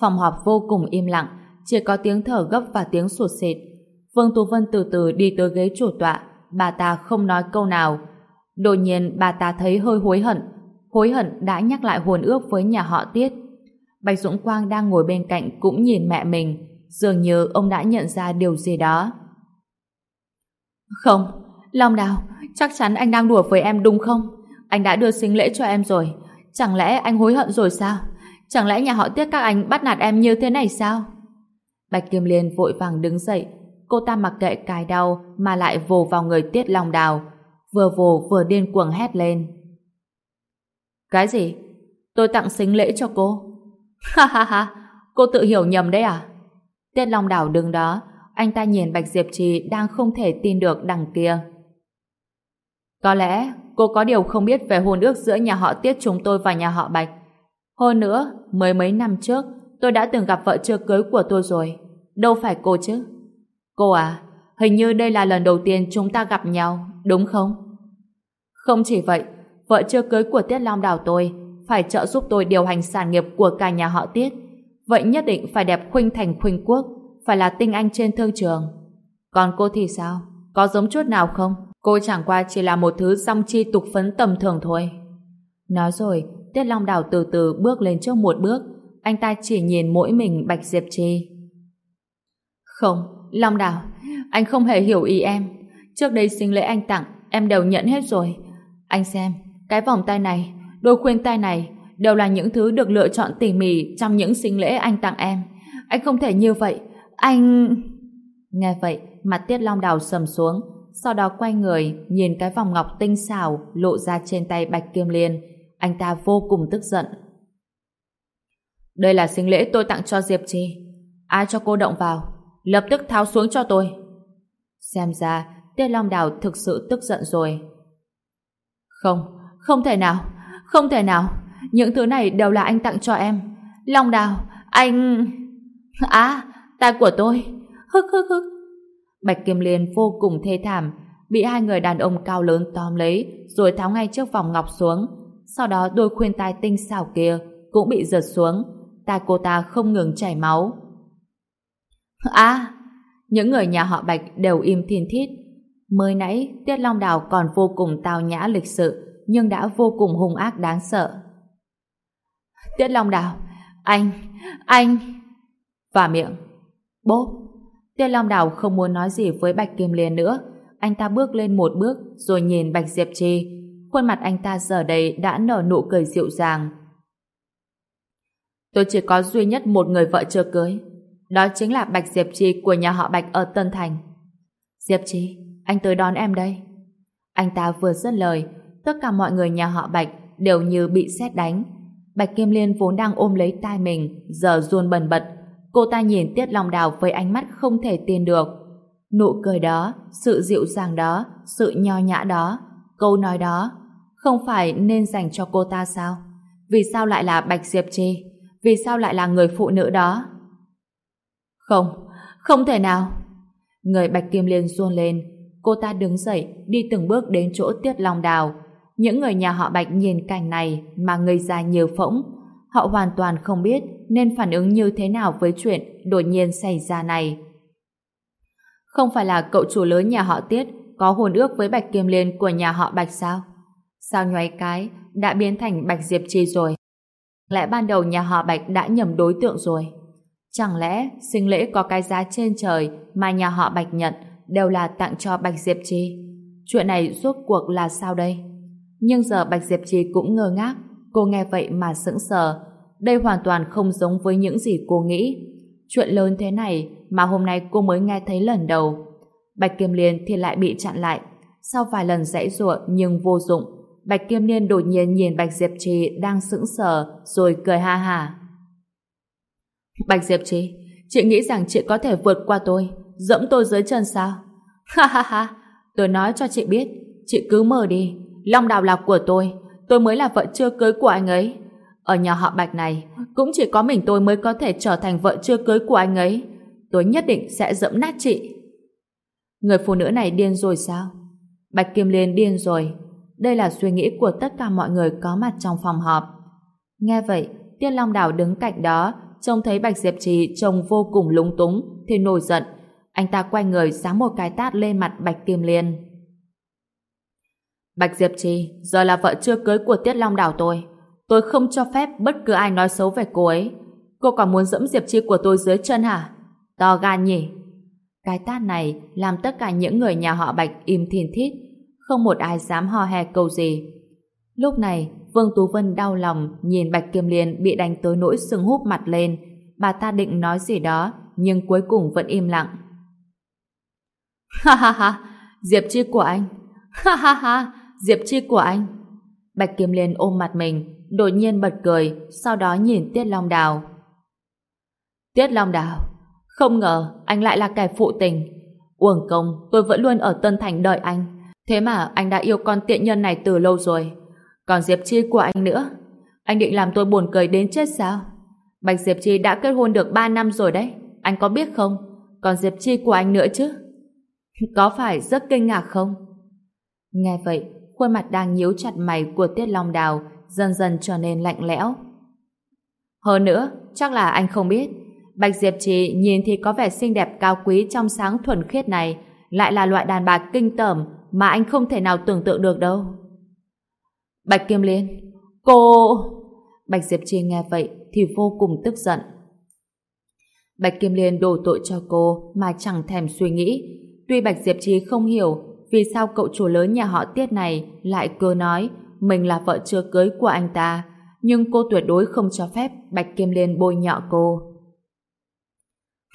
Phòng họp vô cùng im lặng, chỉ có tiếng thở gấp và tiếng sụt xịt. Vương Tú Vân từ từ đi tới ghế chủ tọa, bà ta không nói câu nào. Đột nhiên bà ta thấy hơi hối hận, hối hận đã nhắc lại hồn ước với nhà họ Tiết. Bạch Dũng Quang đang ngồi bên cạnh cũng nhìn mẹ mình, dường như ông đã nhận ra điều gì đó. Không, Long Đào, chắc chắn anh đang đùa với em đúng không? Anh đã đưa sinh lễ cho em rồi. Chẳng lẽ anh hối hận rồi sao? Chẳng lẽ nhà họ Tiết các anh bắt nạt em như thế này sao? Bạch Kim Liên vội vàng đứng dậy. Cô ta mặc kệ cài đau mà lại vồ vào người Tiết Long Đào. Vừa vồ vừa điên cuồng hét lên. Cái gì? Tôi tặng sinh lễ cho cô. Ha ha ha, cô tự hiểu nhầm đấy à? Tiết Long Đào đứng đó, anh ta nhìn Bạch Diệp Trì đang không thể tin được đằng kia. Có lẽ cô có điều không biết về hôn ước giữa nhà họ Tiết chúng tôi và nhà họ Bạch. Hơn nữa, mới mấy năm trước, tôi đã từng gặp vợ chưa cưới của tôi rồi. Đâu phải cô chứ? Cô à, hình như đây là lần đầu tiên chúng ta gặp nhau, đúng không? Không chỉ vậy, vợ chưa cưới của Tiết Long Đào tôi phải trợ giúp tôi điều hành sản nghiệp của cả nhà họ Tiết. Vậy nhất định phải đẹp khuynh thành khuynh quốc, phải là tinh anh trên thương trường. Còn cô thì sao? Có giống chút nào không? Cô chẳng qua chỉ là một thứ song chi tục phấn tầm thường thôi. Nói rồi, Tiết Long Đào từ từ bước lên trước một bước. Anh ta chỉ nhìn mỗi mình Bạch Diệp Trì. Không, Long Đào, anh không hề hiểu ý em. Trước đây sinh lễ anh tặng, em đều nhận hết rồi. Anh xem, cái vòng tay này, đôi khuyên tay này đều là những thứ được lựa chọn tỉ mỉ trong những sinh lễ anh tặng em. Anh không thể như vậy. Anh... Nghe vậy, mặt Tiết Long Đào sầm xuống, sau đó quay người nhìn cái vòng ngọc tinh xảo lộ ra trên tay Bạch Kim Liên. Anh ta vô cùng tức giận. Đây là sinh lễ tôi tặng cho Diệp Trì. Ai cho cô động vào? Lập tức tháo xuống cho tôi. Xem ra, Tiết Long Đào thực sự tức giận rồi. Không, không thể nào, không thể nào. Những thứ này đều là anh tặng cho em. Long Đào, anh... À, tay của tôi. Hức hức hức. Bạch Kim Liên vô cùng thê thảm, bị hai người đàn ông cao lớn tóm lấy, rồi tháo ngay chiếc vòng ngọc xuống. Sau đó đôi khuyên tai tinh xảo kia cũng bị giật xuống, tai cô ta không ngừng chảy máu. À, những người nhà họ Bạch đều im thiên thít. Mới nãy, Tiết Long Đào còn vô cùng tào nhã lịch sự, nhưng đã vô cùng hung ác đáng sợ. Tiết Long Đào, anh, anh... Và miệng. Bốp. Tiêu Long Đào không muốn nói gì với Bạch Kim Liên nữa. Anh ta bước lên một bước rồi nhìn Bạch Diệp Trì. Khuôn mặt anh ta giờ đây đã nở nụ cười dịu dàng. Tôi chỉ có duy nhất một người vợ chưa cưới. Đó chính là Bạch Diệp Trì của nhà họ Bạch ở Tân Thành. Diệp Trì, anh tới đón em đây. Anh ta vừa dứt lời, tất cả mọi người nhà họ Bạch đều như bị sét đánh. Bạch Kim Liên vốn đang ôm lấy tai mình, giờ run bần bật, Cô ta nhìn Tiết Long Đào với ánh mắt không thể tin được. Nụ cười đó, sự dịu dàng đó, sự nho nhã đó, câu nói đó, không phải nên dành cho cô ta sao? Vì sao lại là Bạch Diệp Trì? Vì sao lại là người phụ nữ đó? Không, không thể nào. Người Bạch Kim Liên run lên, cô ta đứng dậy, đi từng bước đến chỗ Tiết Long Đào. Những người nhà họ Bạch nhìn cảnh này mà ngây già nhiều phỗng. Họ hoàn toàn không biết nên phản ứng như thế nào với chuyện đột nhiên xảy ra này. Không phải là cậu chủ lớn nhà họ Tiết có hôn ước với Bạch Kiêm Liên của nhà họ Bạch sao? Sao nhoáy cái đã biến thành Bạch Diệp Chi rồi? Lẽ ban đầu nhà họ Bạch đã nhầm đối tượng rồi? Chẳng lẽ sinh lễ có cái giá trên trời mà nhà họ Bạch nhận đều là tặng cho Bạch Diệp Chi Chuyện này rốt cuộc là sao đây? Nhưng giờ Bạch Diệp Trì cũng ngơ ngác, cô nghe vậy mà sững sờ. Đây hoàn toàn không giống với những gì cô nghĩ. Chuyện lớn thế này mà hôm nay cô mới nghe thấy lần đầu. Bạch Kiêm Liên thì lại bị chặn lại. Sau vài lần dãy ruộng nhưng vô dụng, Bạch Kiêm Liên đột nhiên nhìn Bạch Diệp Trì đang sững sờ rồi cười ha ha. Bạch Diệp Trì, chị nghĩ rằng chị có thể vượt qua tôi, dẫm tôi dưới chân sao? Ha ha ha, tôi nói cho chị biết, chị cứ mơ đi, Long Đào là của tôi, tôi mới là vợ chưa cưới của anh ấy. Ở nhà họ Bạch này, cũng chỉ có mình tôi mới có thể trở thành vợ chưa cưới của anh ấy. Tôi nhất định sẽ dẫm nát chị. Người phụ nữ này điên rồi sao? Bạch Kim Liên điên rồi. Đây là suy nghĩ của tất cả mọi người có mặt trong phòng họp. Nghe vậy, tiên Long Đào đứng cạnh đó, trông thấy Bạch Diệp Trì trông vô cùng lúng túng, thì nổi giận. Anh ta quay người giáng một cái tát lên mặt Bạch Kim Liên. Bạch Diệp Trì, giờ là vợ chưa cưới của Tiết Long Đào tôi. Tôi không cho phép bất cứ ai nói xấu về cô ấy. Cô còn muốn dẫm Diệp Chi của tôi dưới chân hả? To gan nhỉ? Cái tát này làm tất cả những người nhà họ Bạch im thìn thít, không một ai dám ho hè câu gì. Lúc này, Vương Tú Vân đau lòng nhìn Bạch Kiêm Liên bị đánh tới nỗi sưng húp mặt lên. Bà ta định nói gì đó, nhưng cuối cùng vẫn im lặng. Ha ha ha, Diệp Chi của anh. Ha ha ha, Diệp Chi của anh. Bạch Kiêm Liên ôm mặt mình, đột nhiên bật cười, sau đó nhìn Tiết Long Đào. Tiết Long Đào, không ngờ anh lại là kẻ phụ tình. Uổng công, tôi vẫn luôn ở Tân Thành đợi anh. Thế mà anh đã yêu con tiện nhân này từ lâu rồi. Còn Diệp Chi của anh nữa. Anh định làm tôi buồn cười đến chết sao? Bạch Diệp Chi đã kết hôn được 3 năm rồi đấy. Anh có biết không? Còn Diệp Chi của anh nữa chứ? Có phải rất kinh ngạc không? Nghe vậy, khuôn mặt đang nhíu chặt mày của Tiết Long Đào dần dần trở nên lạnh lẽo. Hơn nữa, chắc là anh không biết, Bạch Diệp Trì nhìn thì có vẻ xinh đẹp cao quý trong sáng thuần khiết này, lại là loại đàn bà kinh tởm mà anh không thể nào tưởng tượng được đâu. Bạch Kim Liên, cô... Bạch Diệp Trì nghe vậy thì vô cùng tức giận. Bạch Kim Liên đổ tội cho cô mà chẳng thèm suy nghĩ. Tuy Bạch Diệp Trì không hiểu vì sao cậu chủ lớn nhà họ Tiết này lại cứ nói mình là vợ chưa cưới của anh ta, nhưng cô tuyệt đối không cho phép Bạch Kim Liên bôi nhọ cô.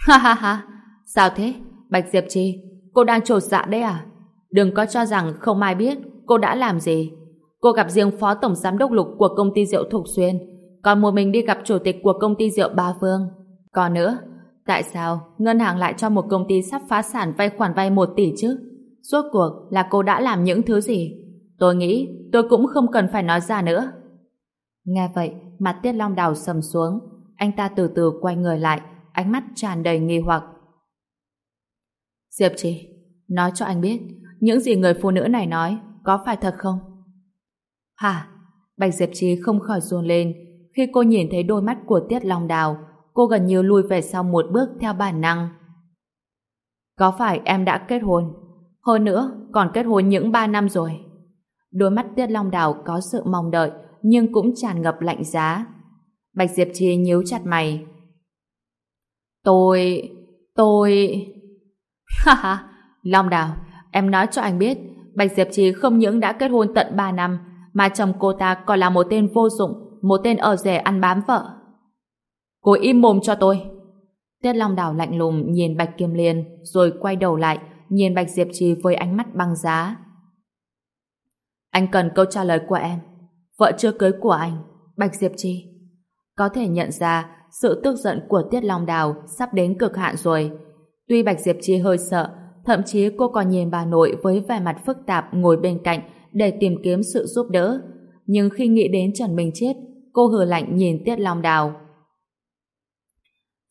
Ha ha ha, sao thế? Bạch Diệp Chi, cô đang trột dạ đấy à? Đừng có cho rằng không ai biết cô đã làm gì. Cô gặp riêng phó tổng giám đốc lục của công ty rượu Thục Xuyên, còn một mình đi gặp chủ tịch của công ty rượu Ba Phương. Còn nữa, tại sao ngân hàng lại cho một công ty sắp phá sản vay khoản vay 1 tỷ chứ? Rốt cuộc là cô đã làm những thứ gì? Tôi nghĩ tôi cũng không cần phải nói ra nữa. Nghe vậy, mặt Tiết Long đào sầm xuống. Anh ta từ từ quay người lại, ánh mắt tràn đầy nghi hoặc. Diệp Trì, nói cho anh biết, những gì người phụ nữ này nói có phải thật không? Hả? Bạch Diệp Trì không khỏi run lên khi cô nhìn thấy đôi mắt của Tiết Long Đào, cô gần như lùi về sau một bước theo bản năng. Có phải em đã kết hôn? Hơn nữa, còn kết hôn những ba năm rồi. Đôi mắt Tiết Long Đào có sự mong đợi, nhưng cũng tràn ngập lạnh giá. Bạch Diệp Trì nhíu chặt mày. Tôi... tôi... Ha ha, Long Đào, em nói cho anh biết, Bạch Diệp Trì không những đã kết hôn tận 3 năm, mà chồng cô ta còn là một tên vô dụng, một tên ở rẻ ăn bám vợ. Cô im mồm cho tôi. Tiết Long Đào lạnh lùng nhìn Bạch Kim Liên, rồi quay đầu lại, nhìn Bạch Diệp Trì với ánh mắt băng giá. Anh cần câu trả lời của em. Vợ chưa cưới của anh, Bạch Diệp Trì. Có thể nhận ra sự tức giận của Tiết Long Đào sắp đến cực hạn rồi. Tuy Bạch Diệp trì hơi sợ, thậm chí cô còn nhìn bà nội với vẻ mặt phức tạp ngồi bên cạnh để tìm kiếm sự giúp đỡ. Nhưng khi nghĩ đến Trần Minh Chết, cô hừ lạnh nhìn Tiết Long Đào.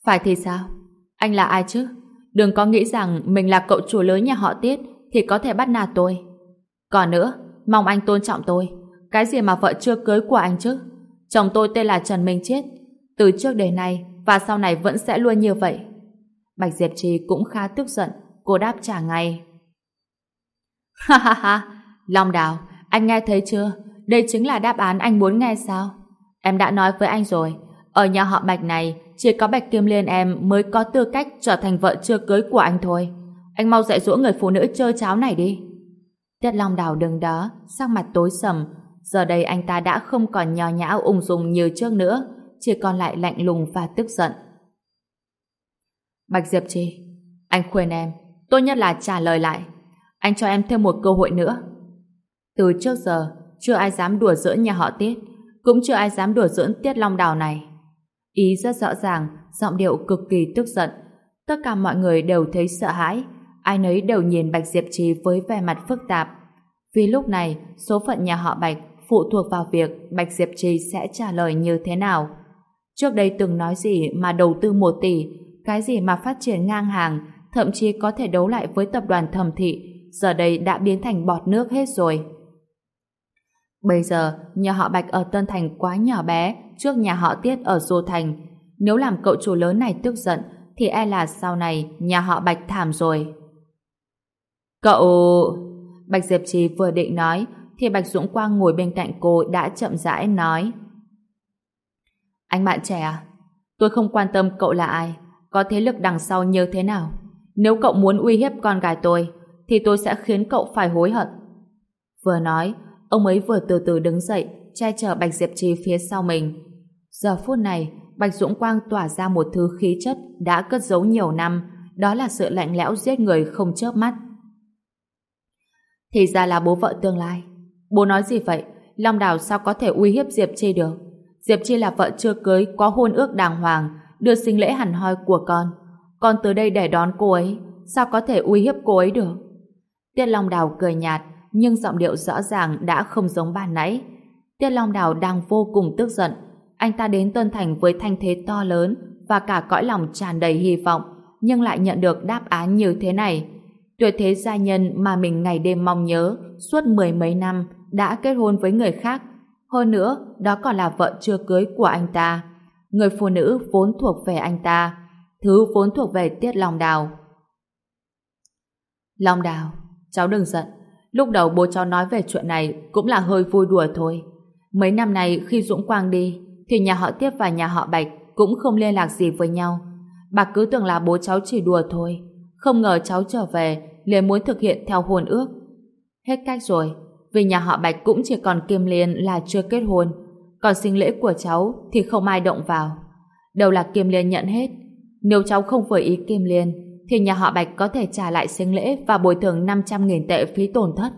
Phải thì sao? Anh là ai chứ? Đừng có nghĩ rằng mình là cậu chủ lớn nhà họ Tiết thì có thể bắt nạt tôi. Còn nữa, mong anh tôn trọng tôi. Cái gì mà vợ chưa cưới của anh chứ? Chồng tôi tên là Trần Minh Chiết. Từ trước đến nay và sau này vẫn sẽ luôn như vậy. Bạch Diệp Trì cũng khá tức giận. Cô đáp trả ngay. Ha ha ha, Long Đào, anh nghe thấy chưa? Đây chính là đáp án anh muốn nghe sao? Em đã nói với anh rồi, ở nhà họ Bạch này, chỉ có Bạch Kim Liên em mới có tư cách trở thành vợ chưa cưới của anh thôi. Anh mau dạy dỗ người phụ nữ chơi cháo này đi. Tiết Long Đào đứng đó, sắc mặt tối sầm. Giờ đây anh ta đã không còn nhò nhã ung dung như trước nữa, chỉ còn lại lạnh lùng và tức giận. Bạch Diệp Trì, anh khuyên em, tốt nhất là trả lời lại. Anh cho em thêm một cơ hội nữa. Từ trước giờ, chưa ai dám đùa giỡn nhà họ Tiết, cũng chưa ai dám đùa giỡn Tiết Long Đào này. Ý rất rõ ràng, giọng điệu cực kỳ tức giận. Tất cả mọi người đều thấy sợ hãi, ai nấy đều nhìn Bạch Diệp Trì với vẻ mặt phức tạp. Vì lúc này, số phận nhà họ Bạch phụ thuộc vào việc Bạch Diệp Trì sẽ trả lời như thế nào. Trước đây từng nói gì mà đầu tư một tỷ, cái gì mà phát triển ngang hàng, thậm chí có thể đấu lại với tập đoàn thẩm thị, giờ đây đã biến thành bọt nước hết rồi. Bây giờ, nhà họ Bạch ở Tân Thành quá nhỏ bé trước nhà họ Tiết ở Dô Thành. Nếu làm cậu chủ lớn này tức giận, thì e là sau này nhà họ Bạch thảm rồi. Cậu... Bạch Diệp Trì vừa định nói, thì Bạch Dũng Quang ngồi bên cạnh cô đã chậm rãi nói. Anh bạn trẻ à? Tôi không quan tâm cậu là ai, có thế lực đằng sau như thế nào. Nếu cậu muốn uy hiếp con gái tôi, thì tôi sẽ khiến cậu phải hối hận. Vừa nói, ông ấy vừa từ từ đứng dậy, che chở Bạch Diệp Trì phía sau mình. Giờ phút này, Bạch Dũng Quang tỏa ra một thứ khí chất đã cất giấu nhiều năm, đó là sự lạnh lẽo giết người không chớp mắt. Thì ra là bố vợ tương lai. Bố nói gì vậy? Long Đào sao có thể uy hiếp Diệp Chi được? Diệp Chi là vợ chưa cưới, có hôn ước đàng hoàng, đưa sinh lễ hẳn hoi của con. Con tới đây để đón cô ấy, sao có thể uy hiếp cô ấy được? Tiết Long Đào cười nhạt, nhưng giọng điệu rõ ràng đã không giống ban nãy. Tiết Long Đào đang vô cùng tức giận. Anh ta đến Tân Thành với thanh thế to lớn và cả cõi lòng tràn đầy hy vọng, nhưng lại nhận được đáp án như thế này. Tuyệt thế gia nhân mà mình ngày đêm mong nhớ suốt mười mấy năm đã kết hôn với người khác. Hơn nữa, đó còn là vợ chưa cưới của anh ta. Người phụ nữ vốn thuộc về anh ta. Thứ vốn thuộc về Tiết Long Đào. Long Đào, cháu đừng giận. Lúc đầu bố cháu nói về chuyện này cũng là hơi vui đùa thôi. Mấy năm nay khi Dũng Quang đi, thì nhà họ Tiếp và nhà họ Bạch cũng không liên lạc gì với nhau. Bà cứ tưởng là bố cháu chỉ đùa thôi. Không ngờ cháu trở về liền muốn thực hiện theo hôn ước. Hết cách rồi, vì nhà họ Bạch cũng chỉ còn Kim Liên là chưa kết hôn, còn sinh lễ của cháu thì không ai động vào. Đâu là Kim Liên nhận hết. Nếu cháu không vừa ý Kim Liên, thì nhà họ Bạch có thể trả lại sinh lễ và bồi thường 500.000 tệ phí tổn thất.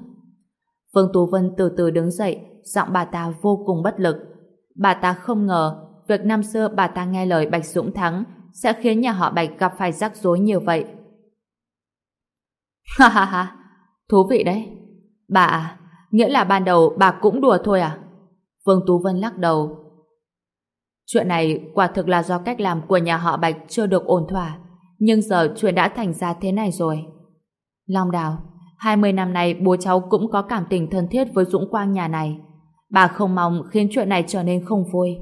Vương Tú Vân từ từ đứng dậy, giọng bà ta vô cùng bất lực. Bà ta không ngờ việc năm xưa bà ta nghe lời Bạch Dũng Thắng sẽ khiến nhà họ Bạch gặp phải rắc rối như vậy. Ha ha ha, thú vị đấy. Bà à, nghĩa là ban đầu bà cũng đùa thôi à? Vương Tú Vân lắc đầu. Chuyện này quả thực là do cách làm của nhà họ Bạch chưa được ổn thỏa, nhưng giờ chuyện đã thành ra thế này rồi. Long Đào, 20 năm nay bố cháu cũng có cảm tình thân thiết với Dũng Quang nhà này. Bà không mong khiến chuyện này trở nên không vui.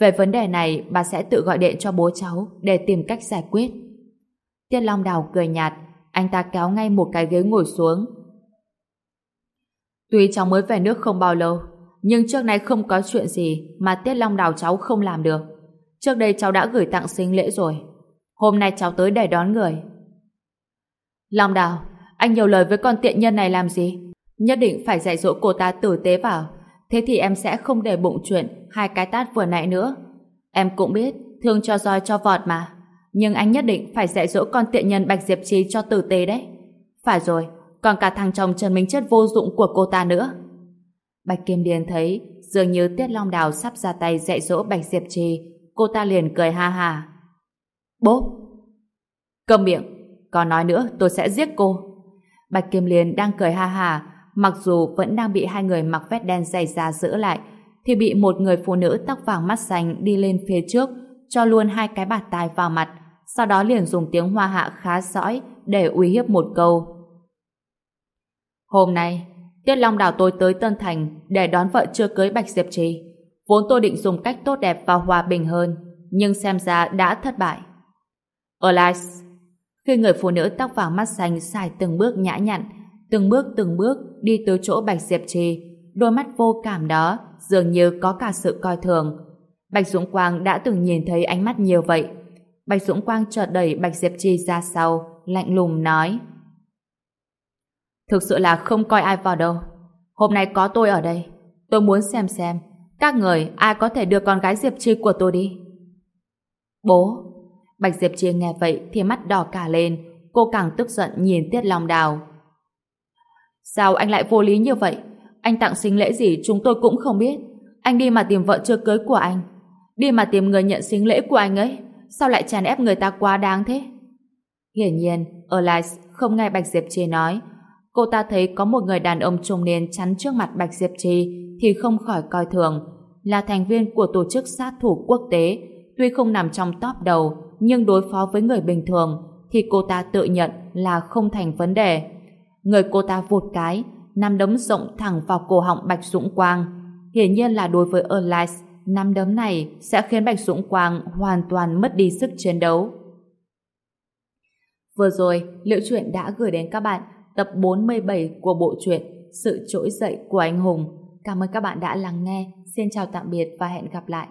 Về vấn đề này, bà sẽ tự gọi điện cho bố cháu để tìm cách giải quyết. Tiết Long Đào cười nhạt, anh ta kéo ngay một cái ghế ngồi xuống. Tuy cháu mới về nước không bao lâu, nhưng trước nay không có chuyện gì mà Tiết Long Đào cháu không làm được. Trước đây cháu đã gửi tặng sinh lễ rồi. Hôm nay cháu tới để đón người. Long Đào, anh nhiều lời với con tiện nhân này làm gì? Nhất định phải dạy dỗ cô ta tử tế vào. Thế thì em sẽ không để bụng chuyện hai cái tát vừa nãy nữa. Em cũng biết, thương cho roi cho vọt mà. Nhưng anh nhất định phải dạy dỗ con tiện nhân Bạch Diệp Trì cho tử tế đấy. Phải rồi, còn cả thằng chồng Trần Minh Chất vô dụng của cô ta nữa. Bạch Kim Điền thấy dường như Tiết Long Đào sắp ra tay dạy dỗ Bạch Diệp Trì, cô ta liền cười ha ha. Bố! Cầm miệng! Còn nói nữa tôi sẽ giết cô. Bạch Kim Liên đang cười ha ha, mặc dù vẫn đang bị hai người mặc vest đen dày da giữ lại, thì bị một người phụ nữ tóc vàng mắt xanh đi lên phía trước, cho luôn hai cái bạt tai vào mặt, sau đó liền dùng tiếng hoa hạ khá sõi để uy hiếp một câu. Hôm nay, Tiết Long đảo tôi tới Tân Thành để đón vợ chưa cưới Bạch Diệp Trì. Vốn tôi định dùng cách tốt đẹp và hòa bình hơn, nhưng xem ra đã thất bại. Elias, khi người phụ nữ tóc vàng mắt xanh xài từng bước nhã nhặn, từng bước từng bước đi tới chỗ Bạch Diệp Trì, đôi mắt vô cảm đó dường như có cả sự coi thường. Bạch Dũng Quang đã từng nhìn thấy ánh mắt nhiều vậy. Bạch Dũng Quang chợt đẩy Bạch Diệp Trì ra sau, lạnh lùng nói. Thực sự là không coi ai vào đâu. Hôm nay có tôi ở đây. Tôi muốn xem xem các người ai có thể đưa con gái Diệp Trì của tôi đi. Bố! Bạch Diệp Trì nghe vậy thì mắt đỏ cả lên. Cô càng tức giận nhìn Tiết Long Đào. Sao anh lại vô lý như vậy? Anh tặng sinh lễ gì chúng tôi cũng không biết. Anh đi mà tìm vợ chưa cưới của anh. Đi mà tìm người nhận sinh lễ của anh ấy. Sao lại chèn ép người ta quá đáng thế? Hiển nhiên, Elias không nghe Bạch Diệp Trì nói. Cô ta thấy có một người đàn ông trung niên chắn trước mặt Bạch Diệp Trì thì không khỏi coi thường. Là thành viên của tổ chức sát thủ quốc tế, tuy không nằm trong top đầu, nhưng đối phó với người bình thường thì cô ta tự nhận là không thành vấn đề. Người cô ta vụt cái, nắm đấm rộng thẳng vào cổ họng Bạch Dũng Quang. Hiển nhiên là đối với Elias, nắm đấm này sẽ khiến Bạch Dũng Quang hoàn toàn mất đi sức chiến đấu. Vừa rồi, Liễu Chuyện đã gửi đến các bạn tập 47 của bộ truyện Sự trỗi dậy của anh hùng. Cảm ơn các bạn đã lắng nghe. Xin chào tạm biệt và hẹn gặp lại.